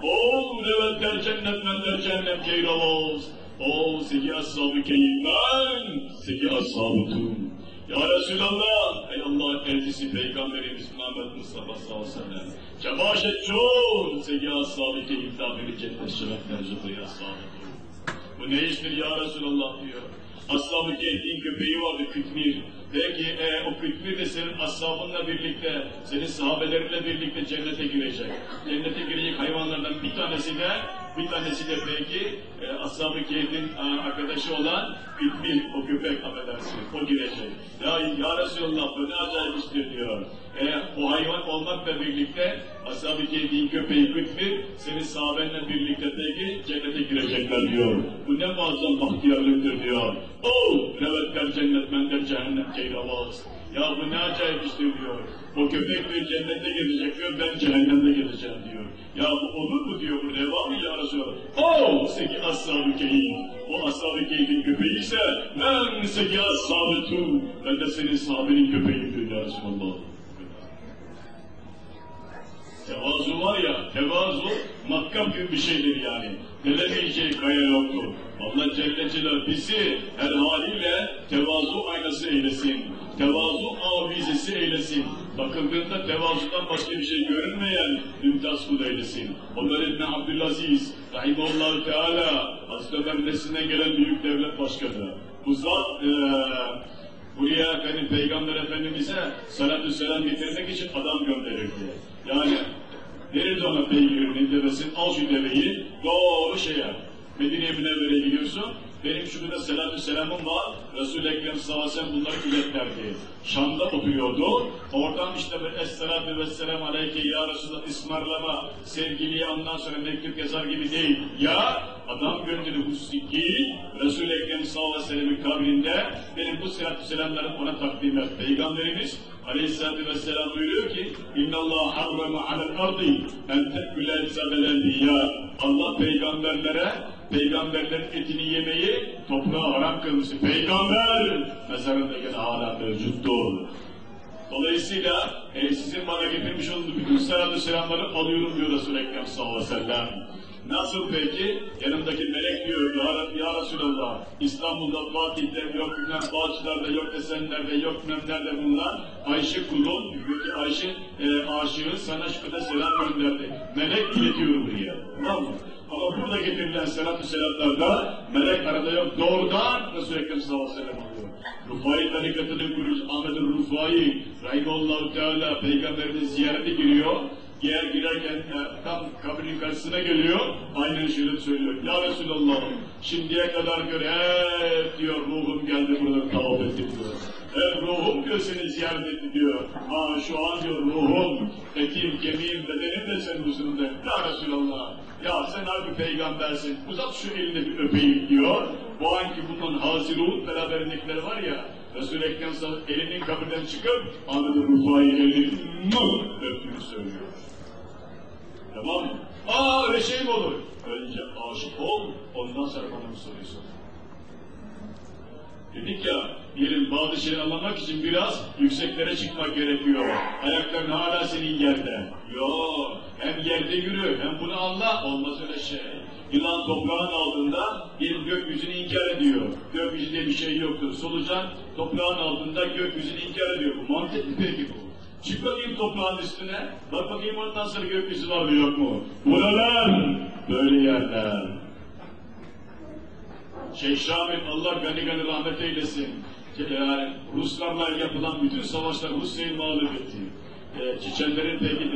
Ol revetler cennet menler cennet keyravaz. Ol seki ashab-ı kehil ben seki ashab-ı tum. Ya Resulallah, ey Allah elçisi Peygamberimiz Muhammed Mustafa sallallahu aleyhi ve sellem. Çabaşet çoğun seki ashab-ı kehil Dâhir-i cennet şebember zümre-i ashab-ı bu ne iştir ya Resulallah diyor. Ashab-ı köpeği vardı Kütmir. Peki e, o Kütmir de senin ashabınla birlikte, senin sahabelerinle birlikte cennete girecek. Cennete girecek hayvanlardan bir tanesi de, bir tanesi de peki e, Ashab-ı Kehf'in e, arkadaşı olan Kütmir, o köpek affedersiniz, o girecek. Ya, ya Resulallah bu ne acayip iştir diyor. E, o hayvan olmakla birlikte Ashab-ı Kehf'in köpeği Kütmir, senin sahabenle birlikte peki cennete girecekler diyor. Bu ne muazzam bahtiyarlıktır diyor. Oh! Revetler cennet mender cehennem keyravaz. Ya bu ne acayip iştir diyor. O köpek diyor cennete gidecek diyor, ben cehennemde gideceğim diyor. Ya bu olur mu diyor, bu reva mı ya Resulallah? Oh! Seki ashab-ı keyif. O ashab-ı keyfin köpeği ise ben seki ashab-ı. Ben de senin sahabenin köpeğiyim diyor ya Resulallah. Tevazu var ya, tevazu makkap gibi bir şeydir yani. Delemeyeceği kaya yoktur. Allah Celle Celal bizi her haliyle tevazu aynası eylesin. Tevazu avizesi eylesin. Bakıldığında tevazudan başka bir şey görünmeyen mümtaz kul eylesin. Ömer İbni Abdülaziz, Rahimullahu Teala, Hazreti Ömer neslinden gelen büyük devlet başkanı. Bu zat, ee, buraya efendim Peygamber Efendimiz'e salatü selam getirmek için adam gönderirdi. Yani verirdi ona peygirini, devesini, al şu deveyi, doğru şeye, Medine-i Münevvere'ye gidiyorsun, benim şurada selatü selamım var, Resul-i Ekrem sallallahu aleyhi ve sellem bunları iletlerdi. Şam'da oturuyordu, oradan işte böyle Esselatü vesselam aleyke ya Resulallah ısmarlama, sevgiliye ondan sonra mektup yazar gibi değil. Ya adam gönlünü hususi Resul-i Ekrem sallallahu ve kabrinde benim bu selatü selamlarımı ona takdim et. Peygamberimiz Aleyhisselatü Vesselam buyuruyor ki İnna Allah harrama alel ardi en tekbüle diya Allah peygamberlere peygamberlerin etini yemeyi toprağa haram kılmıştır. Peygamber mezarında gene hala mevcuttur. Dolayısıyla e, sizin bana getirmiş olduğunuz bütün selatü selamları alıyorum diyor Resul-i Ekrem sallallahu aleyhi ve sellem. Nasıl peki? Yanımdaki melek diyor ya, ya Resulallah İstanbul'da Fatih'te yok bilmem Bağcılar'da yok Esenler'de yok bilmem nerede bunlar Ayşe kulun, çünkü Ayşe e, aşığı sana şu selam gönderdi. Melek iletiyor buraya. Tamam mı? Ama burada getirilen selatü selamlarda melek arada yok. Doğrudan Resul-i Ekrem sallallahu aleyhi ve sellem alıyor. Rufai tarikatının kurucusu Ahmet Rufai Rahimallahu Teala peygamberini ziyarete giriyor. Yer girerken e, tam kabrin karşısına geliyor. Aynen şöyle söylüyor. Ya Resulallah şimdiye kadar gör hep diyor ruhum geldi burada tavaf etti diyor. Hep ruhum seni ziyaret etti diyor. Ha şu an diyor ruhum, etim, kemiğim, bedenim de senin huzurunda. Ya Resulallah ya sen harbi peygambersin. Uzat şu elini bir öpeyim diyor. O anki bunun Hazirun beraberindekileri var ya, Resul-i Ekrem elinin kabirden çıkıp Ahmet Rufai elini öptüğünü söylüyor. Tamam mı? Aa öyle şey mi olur? Önce aşık ol, ondan sonra bana mı soruyorsun? Dedik ya, yerin bazı şeyleri anlamak için biraz yükseklere çıkmak gerekiyor. Ayakların hala senin yerde. Yo, hem yerde yürü, hem bunu anla, olmaz öyle şey. Yılan toprağın altında bir gökyüzünü inkar ediyor. Gökyüzünde bir şey yoktur. Solucan toprağın altında gökyüzünü inkar ediyor. Bu mantık mı peki bu? Çık bakayım toprağın üstüne, bak bakayım ondan sonra gökyüzü var mı yok mu? Buralar, böyle yerler. Şeyh Şamil Allah gani gani rahmet eylesin. Yani Ruslarla yapılan bütün savaşlar Rusya'yı mağlup etti. E, Çiçenlerin tehdit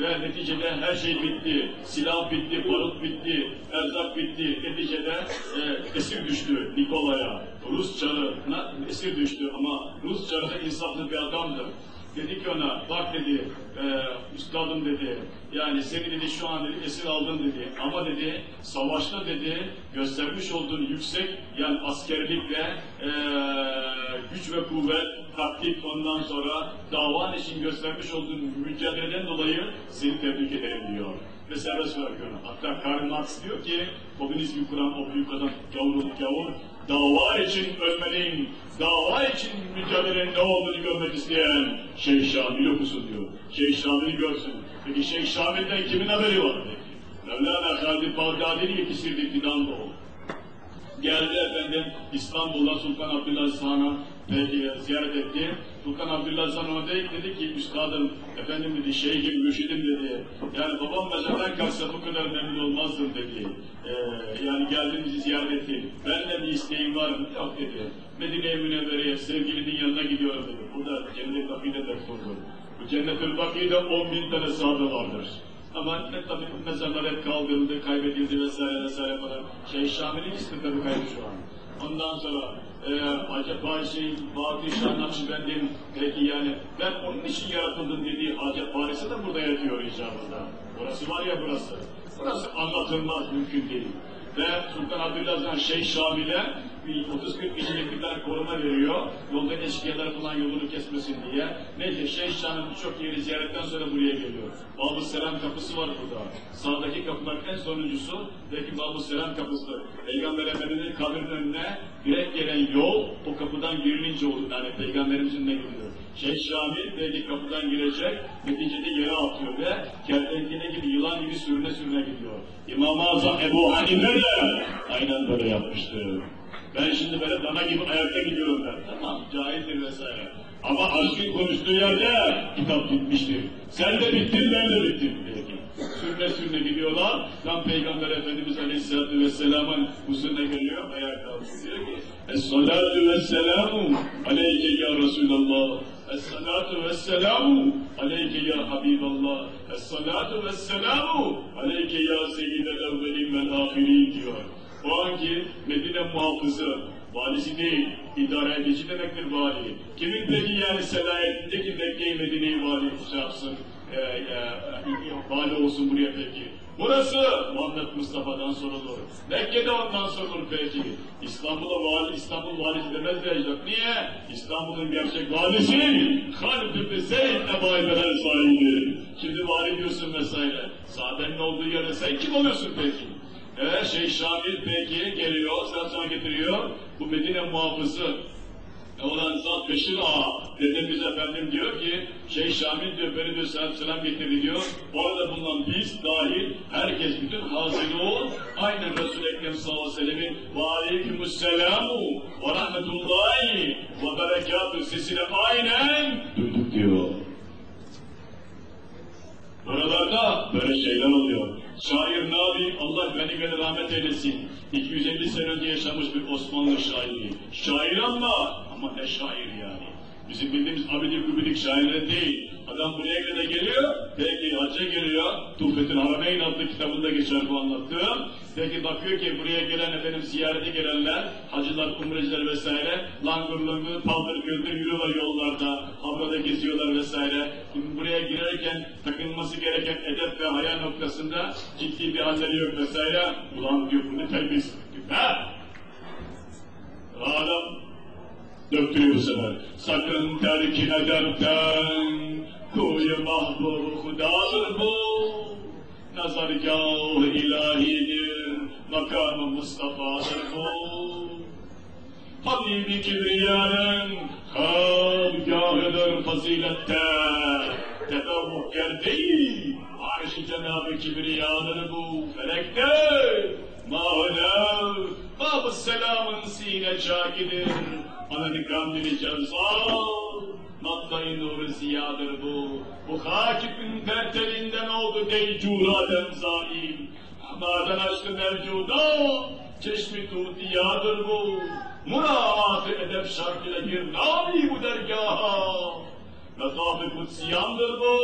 ve neticede her şey bitti. Silah bitti, barut bitti, erzak bitti. Neticede e, esir düştü Nikola'ya. Rus çarına esir düştü ama Rus çarı insaflı bir adamdır. Dedi ki ona, bak dedi, e, üstadım dedi, yani seni dedi şu an dedi, esir aldın dedi. Ama dedi, savaşta dedi, göstermiş olduğun yüksek, yani askerlikle, e, güç ve kuvvet, taktik ondan sonra davan için göstermiş olduğun mücadeleden dolayı seni tebrik ederim diyor. Ve serbest bırakıyor. Hatta Karl Marx diyor ki, komünizmi kuran o büyük adam gavurun gavur, dava için ölmenin, dava için mücadelenin ne olduğunu görmek isteyen Şeyh Şamil okusun diyor. Şeyh Şamil'i görsün. Peki Şeyh Şamil'den kimin haberi var? Mevlana Halid Bağdadi'ni yetiştirdi iktidan da o. Geldi efendim İstanbul'da Sultan Abdülaziz Han'a ziyaret etti. Abdülaziz Han ona dedi, ki üstadım, efendim dedi, şeyhim, mürşidim dedi. Yani babam mezardan kalksa bu kadar memnun olmazdım dedi. Ee, yani geldim bizi ziyaret etti. Ben de bir isteğim var mı? Yok dedi. Medine-i Münevvere'ye sevgilinin yanına gidiyorum dedi. Burada cennet kapıyla defurdu. Bu cennet-ül bakiyede 10 bin tane sahabe vardır. Ama ne tabii mezarlar hep kaldırıldı, kaybedildi vesaire vesaire falan. Şey Şamil'in ismi tabii kaydı şu an. Ondan sonra e, acaba şey Fatih Şah Nakşibend'in peki yani ben onun için yaratıldım dediği Acep Paris'e de burada yatıyor icabında. Burası var ya burası. Burası anlatılmaz mümkün değil. Ve Sultan Abdülaziz Han Şeyh Şamil'e bir 30-40 kişilik bir koruma veriyor. Yolda eşkıyalar falan yolunu kesmesin diye. Neyse Şeyh Şamil birçok yeri ziyaretten sonra buraya geliyor. Babı Selam kapısı var burada. Sağdaki kapıların en sonuncusu belki Babı Selam kapısı. Peygamber Efendimiz'in kabrinin önüne direkt gelen yol o kapıdan girilince olur. Yani Peygamberimizin ne gidiyor. Şeyh Şamil belki kapıdan girecek, neticede yere atıyor ve kertenkele gibi, yılan gibi sürüne sürüne gidiyor. İmam-ı Azam Ebu Hanife de aynen böyle yapmıştı. Ben şimdi böyle dana gibi ayakta gidiyorum ben. Tamam, cahildir vesaire. Ama aşkın konuştuğu yerde kitap bitmiştir. Sen de bittin, ben de bittim. Sürüne sürüne gidiyorlar. Tam Peygamber Efendimiz Aleyhisselatü Vesselam'ın huzuruna geliyor, ayağa kalkıyor. Diyor ki, Es-salatu vesselamu aleyke ya Resulallah. Es-salatu vesselamu aleyke ya Habiballah. Es-salatu vesselamu aleyke ya seyyidel evvelin vel ahirin diyor. O anki Medine muhafızı, valisi değil, idare edici demektir vali. Kimin peki yani selayetinde ki Mekke'yi Medine'yi vali şey yapsın, e, e, vali olsun buraya peki? Burası Muhammed Mustafa'dan sorulur. Mekke'de ondan sorulur peki. İstanbul'a vali, İstanbul valisi demezler yok. Niye? İstanbul'un gerçek valisi Halid bin Zeyd Eybel sahibi. Şimdi vali diyorsun vesaire. Sahabenin olduğu yerde sen kim oluyorsun peki? Evet, şey Şamil peki geliyor, sıra sonra getiriyor. Bu Medine muhafızı olan zat Beşir Ağa, dedemiz efendim diyor ki, şey Şamil diyor, böyle bir selam selam getirdi diyor. Orada bulunan biz dahil, herkes bütün hazine ol, aynen Resul-i Ekrem sallallahu aleyhi ve sellemin ve aleykümüsselamu ve rahmetullahi ve berekatü sesini aynen duyduk diyor. Buralarda böyle şeyler oluyor. Şair Nabi, Allah beni gene rahmet eylesin. 250 sene önce yaşamış bir Osmanlı şairi. Şair ama, ama ne şair yani. Bizim bildiğimiz abidik gubidik şairler değil. Adam buraya kadar geliyor, peki hacca geliyor, Tuhfetül Harameyn adlı kitabında geçer bu anlattığım. Peki bakıyor ki buraya gelen efendim ziyarete gelenler, hacılar, umreciler vesaire, langur langur, paldır güldür yürüyorlar yollarda, havada geziyorlar vesaire. Şimdi buraya girerken takılması gereken edep ve hayal noktasında ciddi bir halleri yok vesaire. Ulan diyor bunu terbiyesiz. Ha? Adam döktürüyor sefer. Sakın terk edepten, kuyu mahbub hudadır bu. Nazargâh ilahidir, makamı Mustafa'dır bu. Habibi Kibriyanın kârgâhıdır fazilette. Tefevvukker değil, arş-ı Cenab-ı Kibriyanır bu felekte. Mâhına, bab-ı selamın sine çakidir. Ananı kandili cevzal, Maddayı nuru ziyadır bu. Bu hakifin pertelinden oldu deycuraden zalim. Maden açtı mevcuda, çeşmi tutiyadır bu. Muraat-ı edep şartıyla gir nabi bu dergaha. Lezaf-ı kutsiyandır bu.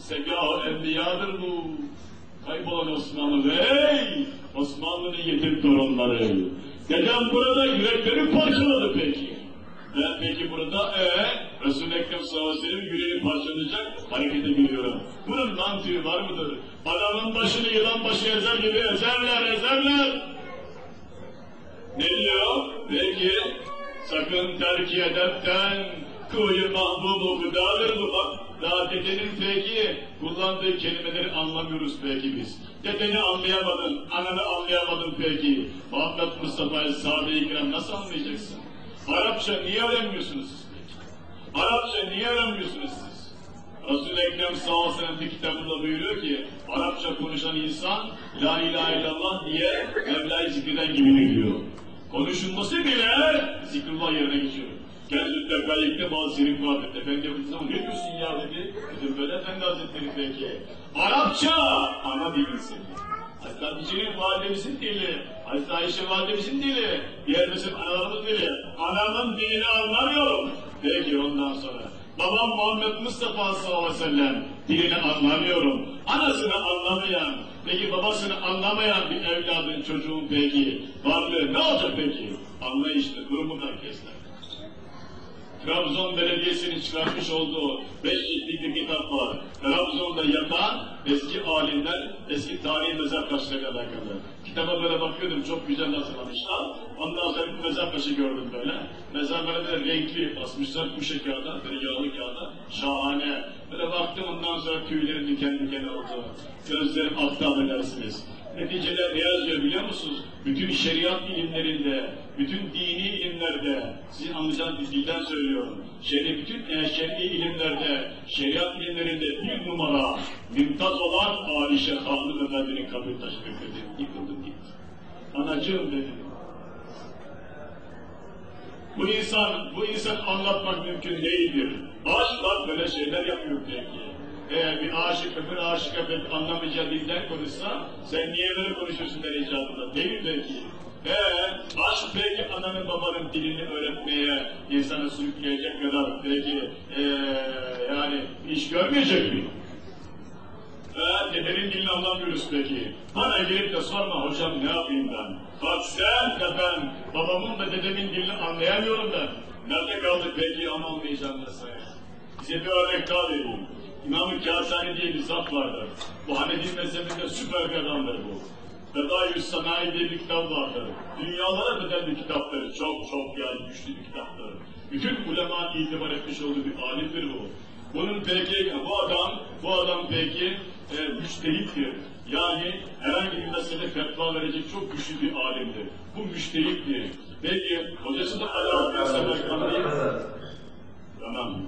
Segah-ı bu. Kaybolan Osmanlı Bey, Osmanlı'nın yetim torunları. Dedem burada yürekleri parçaladı peki. Ben peki burada ee, Resul-i Ekrem sallallahu aleyhi ve sellem yüreği parçalayacak harekete giriyorum. Bunun mantığı var mıdır? Adamın başını yılan başı ezer gibi ezerler, ezerler. Ne diyor? Peki, sakın terki edepten, kuyu mahbubu gıdadır. Bak, daha dedenin peki kullandığı kelimeleri anlamıyoruz peki biz. Dedeni anlayamadın, ananı anlayamadın peki. Muhammed Mustafa'yı sahabe-i kiram nasıl anlayacaksın? Arapça niye öğrenmiyorsunuz siz peki? Arapça niye öğrenmiyorsunuz siz? Resul-i Ekrem sallallahu aleyhi ve kitabında buyuruyor ki Arapça konuşan insan La ilahe illallah diye Mevla'yı zikreden gibi biliyor. Konuşulması bile zikrullah yerine geçiyor. Kendi Tefkalik'te bazı şerif vardı. Efendi zaman ne diyorsun ya dedi. Dedim böyle Efendi Hazretleri peki. Arapça ana dilisi. Hazreti Hatice'nin validemizin dili, Hazreti Ayşe validemizin dili, diğer bizim analarımız dili. Anamın dilini anlamıyorum. Peki ondan sonra. Babam Muhammed Mustafa sallallahu aleyhi ve sellem dilini anlamıyorum. Anasını anlamayan, peki babasını anlamayan bir evladın, çocuğun peki varlığı ne olacak peki? Anlayışlı, durumu merkezler. Trabzon Belediyesi'nin çıkartmış olduğu beş ciltlik kitap var. Trabzon'da yatan eski alimler, eski tarihi mezar taşlarıyla alakalı. Kitaba böyle bakıyordum, çok güzel hazırlamışlar. Ondan sonra bir mezar taşı gördüm böyle. Mezarlara böyle renkli basmışlar kuşa kağıda, böyle yağlı kağıda. Şahane. Böyle baktım ondan sonra tüylerim diken diken oldu. Gözlerim altta affedersiniz. Neticeler ne yazıyor biliyor musunuz? Bütün şeriat ilimlerinde, bütün dini ilimlerde, sizin anlayacağınız dilden söylüyorum. Şeri, bütün e, şer'i ilimlerde, şeriat ilimlerinde bir numara, mümtaz olan Ayşe Hanım Efendi'nin kabir taşı döküldü. Yıkıldı gitti. Anacığım dedim. Bu insan, bu insan anlatmak mümkün değildir. Aşklar böyle şeyler yapıyor peki. Eğer bir aşık öbür aşık pek anlamayacağı dilden konuşsa, sen niye böyle konuşuyorsun der icabında. Değil belki. Eee aşk belki ananın babanın dilini öğretmeye insanı sürükleyecek kadar belki ee, yani iş görmeyecek mi? Eee dedenin dilini anlamıyoruz peki. Bana gelip de sorma hocam ne yapayım ben? Bak sen de ben babamın da dedemin dilini anlayamıyorum ben. Nerede kaldık peki onu anlayacağım mesela. Size bir örnek daha vereyim. İmam-ı Kâsani diye bir zat vardır. Bu Hanefi mezhebinde süper bir adamdır bu. Fedayüs Sanayi diye bir kitap vardır. Dünyalara bedel bir kitaptır. Çok çok yani güçlü bir kitaptır. Bütün ulema itibar etmiş olduğu bir alimdir bu. Bunun peki, bu adam, bu adam peki e, müştehittir. Yani herhangi bir mesele fetva verecek çok güçlü bir alimdir. Bu müştehittir. Peki, hocası da Semerkand değil mi? Tamam.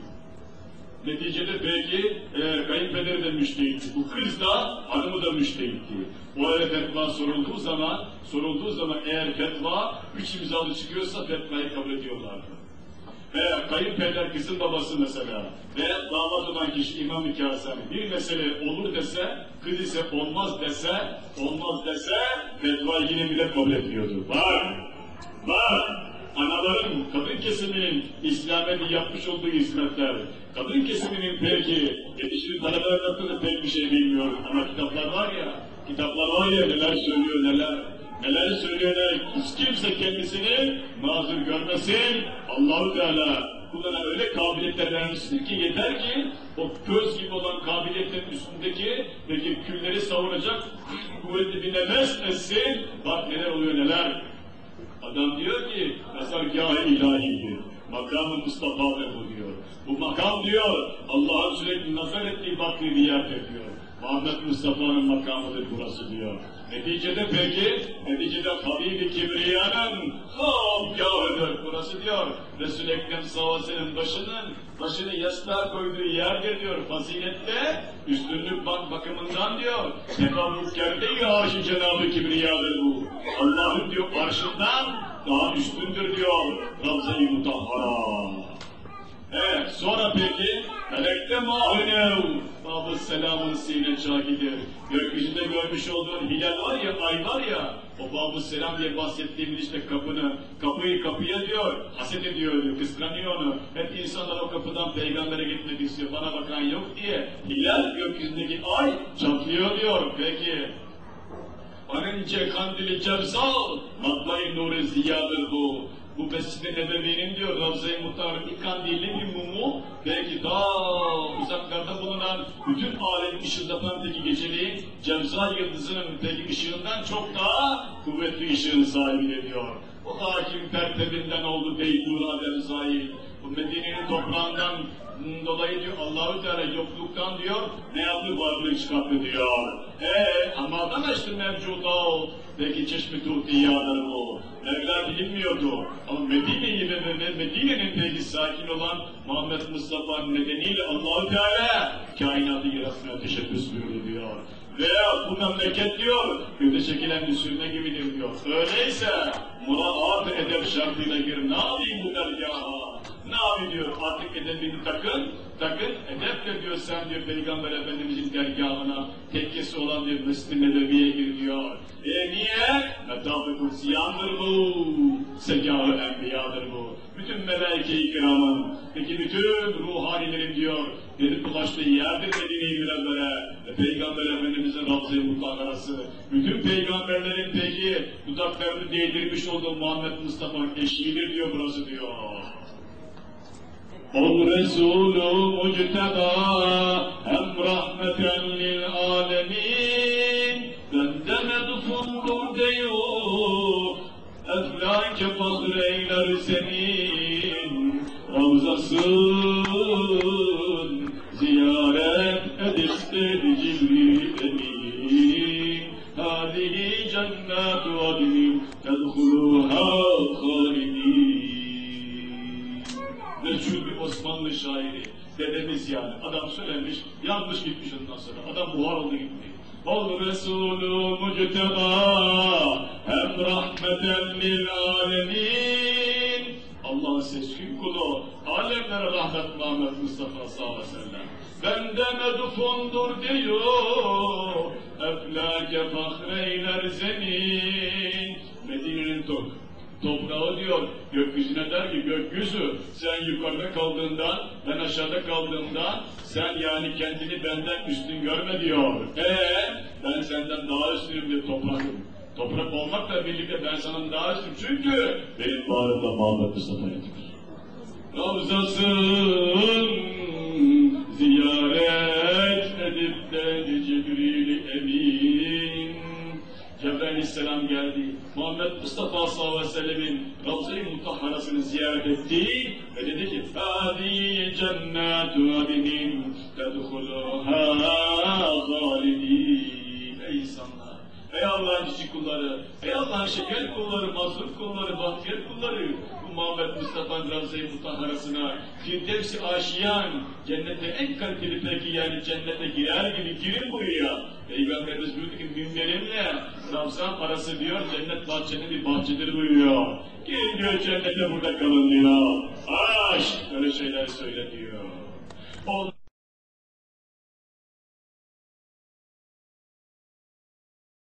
Neticede belki e, kayınpederi de müştehitti. Bu kız da hanımı da müştehitti. O eve fetva sorulduğu zaman, sorulduğu zaman eğer fetva üç imzalı çıkıyorsa fetvayı kabul ediyorlardı. Ve kayınpeder kızın babası mesela ve damat olan kişi İmam-ı bir mesele olur dese, kız ise olmaz dese, olmaz dese fetva yine bile kabul etmiyordu. Bak, bak, anaların, kadın kesiminin İslam'e yapmış olduğu hizmetler, kadın kesiminin belki yetişkin talebeler hakkında pek bir şey bilmiyorum ama kitaplar var ya, kitaplar var ya neler söylüyor neler, neler söylüyor neler, hiç kimse kendisini mazur görmesin, Allahu Teala kullara öyle kabiliyetler vermiştir ki yeter ki o göz gibi olan kabiliyetlerin üstündeki peki külleri savuracak kuvvetli bir nefes etsin, bak neler oluyor neler. Adam diyor ki mezargâh-ı ilahidir. Makam-ı Mustafa'dır bu diyor. Bu makam diyor Allah'ın sürekli nazar ettiği baktığı bir yerdir diyor. Muhammed Mustafa'nın makamıdır burası diyor. Neticede peki, neticede Habibi Kibriya'nın kâhıdır burası diyor. Resul-i Ekrem sallallahu başının, başını yastığa koyduğu yerdir diyor. Fazilette, üstünlük bak bakımından diyor. Tefavvukkerde arşı Cenab-ı Kibriya'dır bu. Allah'ın diyor arşından daha üstündür diyor. Ravza-i Mutahhara. Evet, sonra peki, melekte mahunev, Babı selamın sine şahidir. Gökyüzünde görmüş olduğun hilal var ya, ay var ya, o Babı selam diye bahsettiğimiz işte kapını, kapıyı kapıya diyor, haset ediyor, kıskanıyor onu. Hep insanlar o kapıdan peygambere gitmek istiyor, bana bakan yok diye. Hilal gökyüzündeki ay çatlıyor diyor. Peki, Anınca kandili cevsal, matlayı nuru ziyadır bu. Bu Mescid-i diyor Ravza-i Muhtar'ın bir kandili bir mumu belki daha uzaklarda bulunan bütün alemi ışıldatan geceliğin Cemza yıldızının peki ışığından çok daha kuvvetli ışığın sahibi diyor. O hakim tertebinden oldu Beytur Adem Zahir. Bu Medine'nin toprağından dolayı diyor Allahu Teala yokluktan diyor ne yaptı varlığı çıkarttı diyor. Eee ama adam işte mevcuda o. Peki çeşme tuhtiyadır bu. Mevla bilinmiyordu. Ama Medine'yi ve Medine'nin peki sakin olan Muhammed Mustafa'nın nedeniyle Allahu Teala kainatı yaratmaya teşebbüs buyurdu diyor. Veya bu memleket diyor, göğde çekilen bir sürme gibidir diyor. Öyleyse muraat edep şartıyla gir. Ne yapayım bu dergaha? Ne yapayım diyor, artık edebini takın, takın, edeple diyor sen diyor Peygamber Efendimizin dergahına, tekkesi olan bir Mescid-i Nebevi'ye gir diyor. E niye? Metab-ı Kursiyandır bu, segâh-ı enbiyadır bu. Bütün melaike-i kiramın, peki bütün ruhanilerin diyor, gelip ulaştığı yerdir Medine-i Münevvere ve Peygamber Efendimizin Ravza-i Mutakarası. Bütün peygamberlerin peki dudaklarını değdirmiş olduğu Muhammed Mustafa'nın eşiğidir diyor burası diyor. Ol Resulü Mucteba hem rahmeten lil alemin bende medfundur diyor eflake fazl eyler senin ravzasın ziyaret edistir Cibril emin hadihi cennet adnin tedhuluha halidin meşhur bir Osmanlı şairi, dedemiz yani. Adam söylemiş, yanlış gitmiş ondan sonra. Adam buhar oldu gitti. Ol Resulü Mucteba hem rahmeten lil alemin Allah'ın seçkin kulu, alemlere rahmet Muhammed Mustafa sallallahu aleyhi ve sellem. Bende medufundur diyor, eflake fahreyler zemin. Medine'nin tok, Toprağı diyor, gökyüzüne der ki, gökyüzü sen yukarıda kaldığında, ben aşağıda kaldığında, sen yani kendini benden üstün görme diyor. Eee, ben senden daha üstünüm diyor toprağım. Toprak olmakla birlikte ben sana daha üstüm çünkü benim bağrımda Muhammed Mustafa yatıyor. Ravzasın ziyaret edip de Cibril Emin aleyhisselam geldi. Muhammed Mustafa sallallahu aleyhi ve sellemin Ravza-i Mutahharasını ziyaret etti ve dedi ki Hâdî cennâtu adinin tedhuluhâ halidîn. Ey insanlar! Ey Allah'ın cici kulları, ey Allah'ın şeker kulları, mazlum kulları, bahtiyar kulları, bu Muhammed Mustafa'nın Ravza-i Mutahharasına, Firdevs-i Aşiyan, cennete en kaliteli peki yani cennete girer gibi girin buyuruyor. Peygamberimiz buyurdu ki minberimle Ravza parası diyor, cennet bahçenin bir bahçedir buyuruyor. Girin diyor cennete burada kalın diyor. Aşk, öyle şeyler söyle diyor.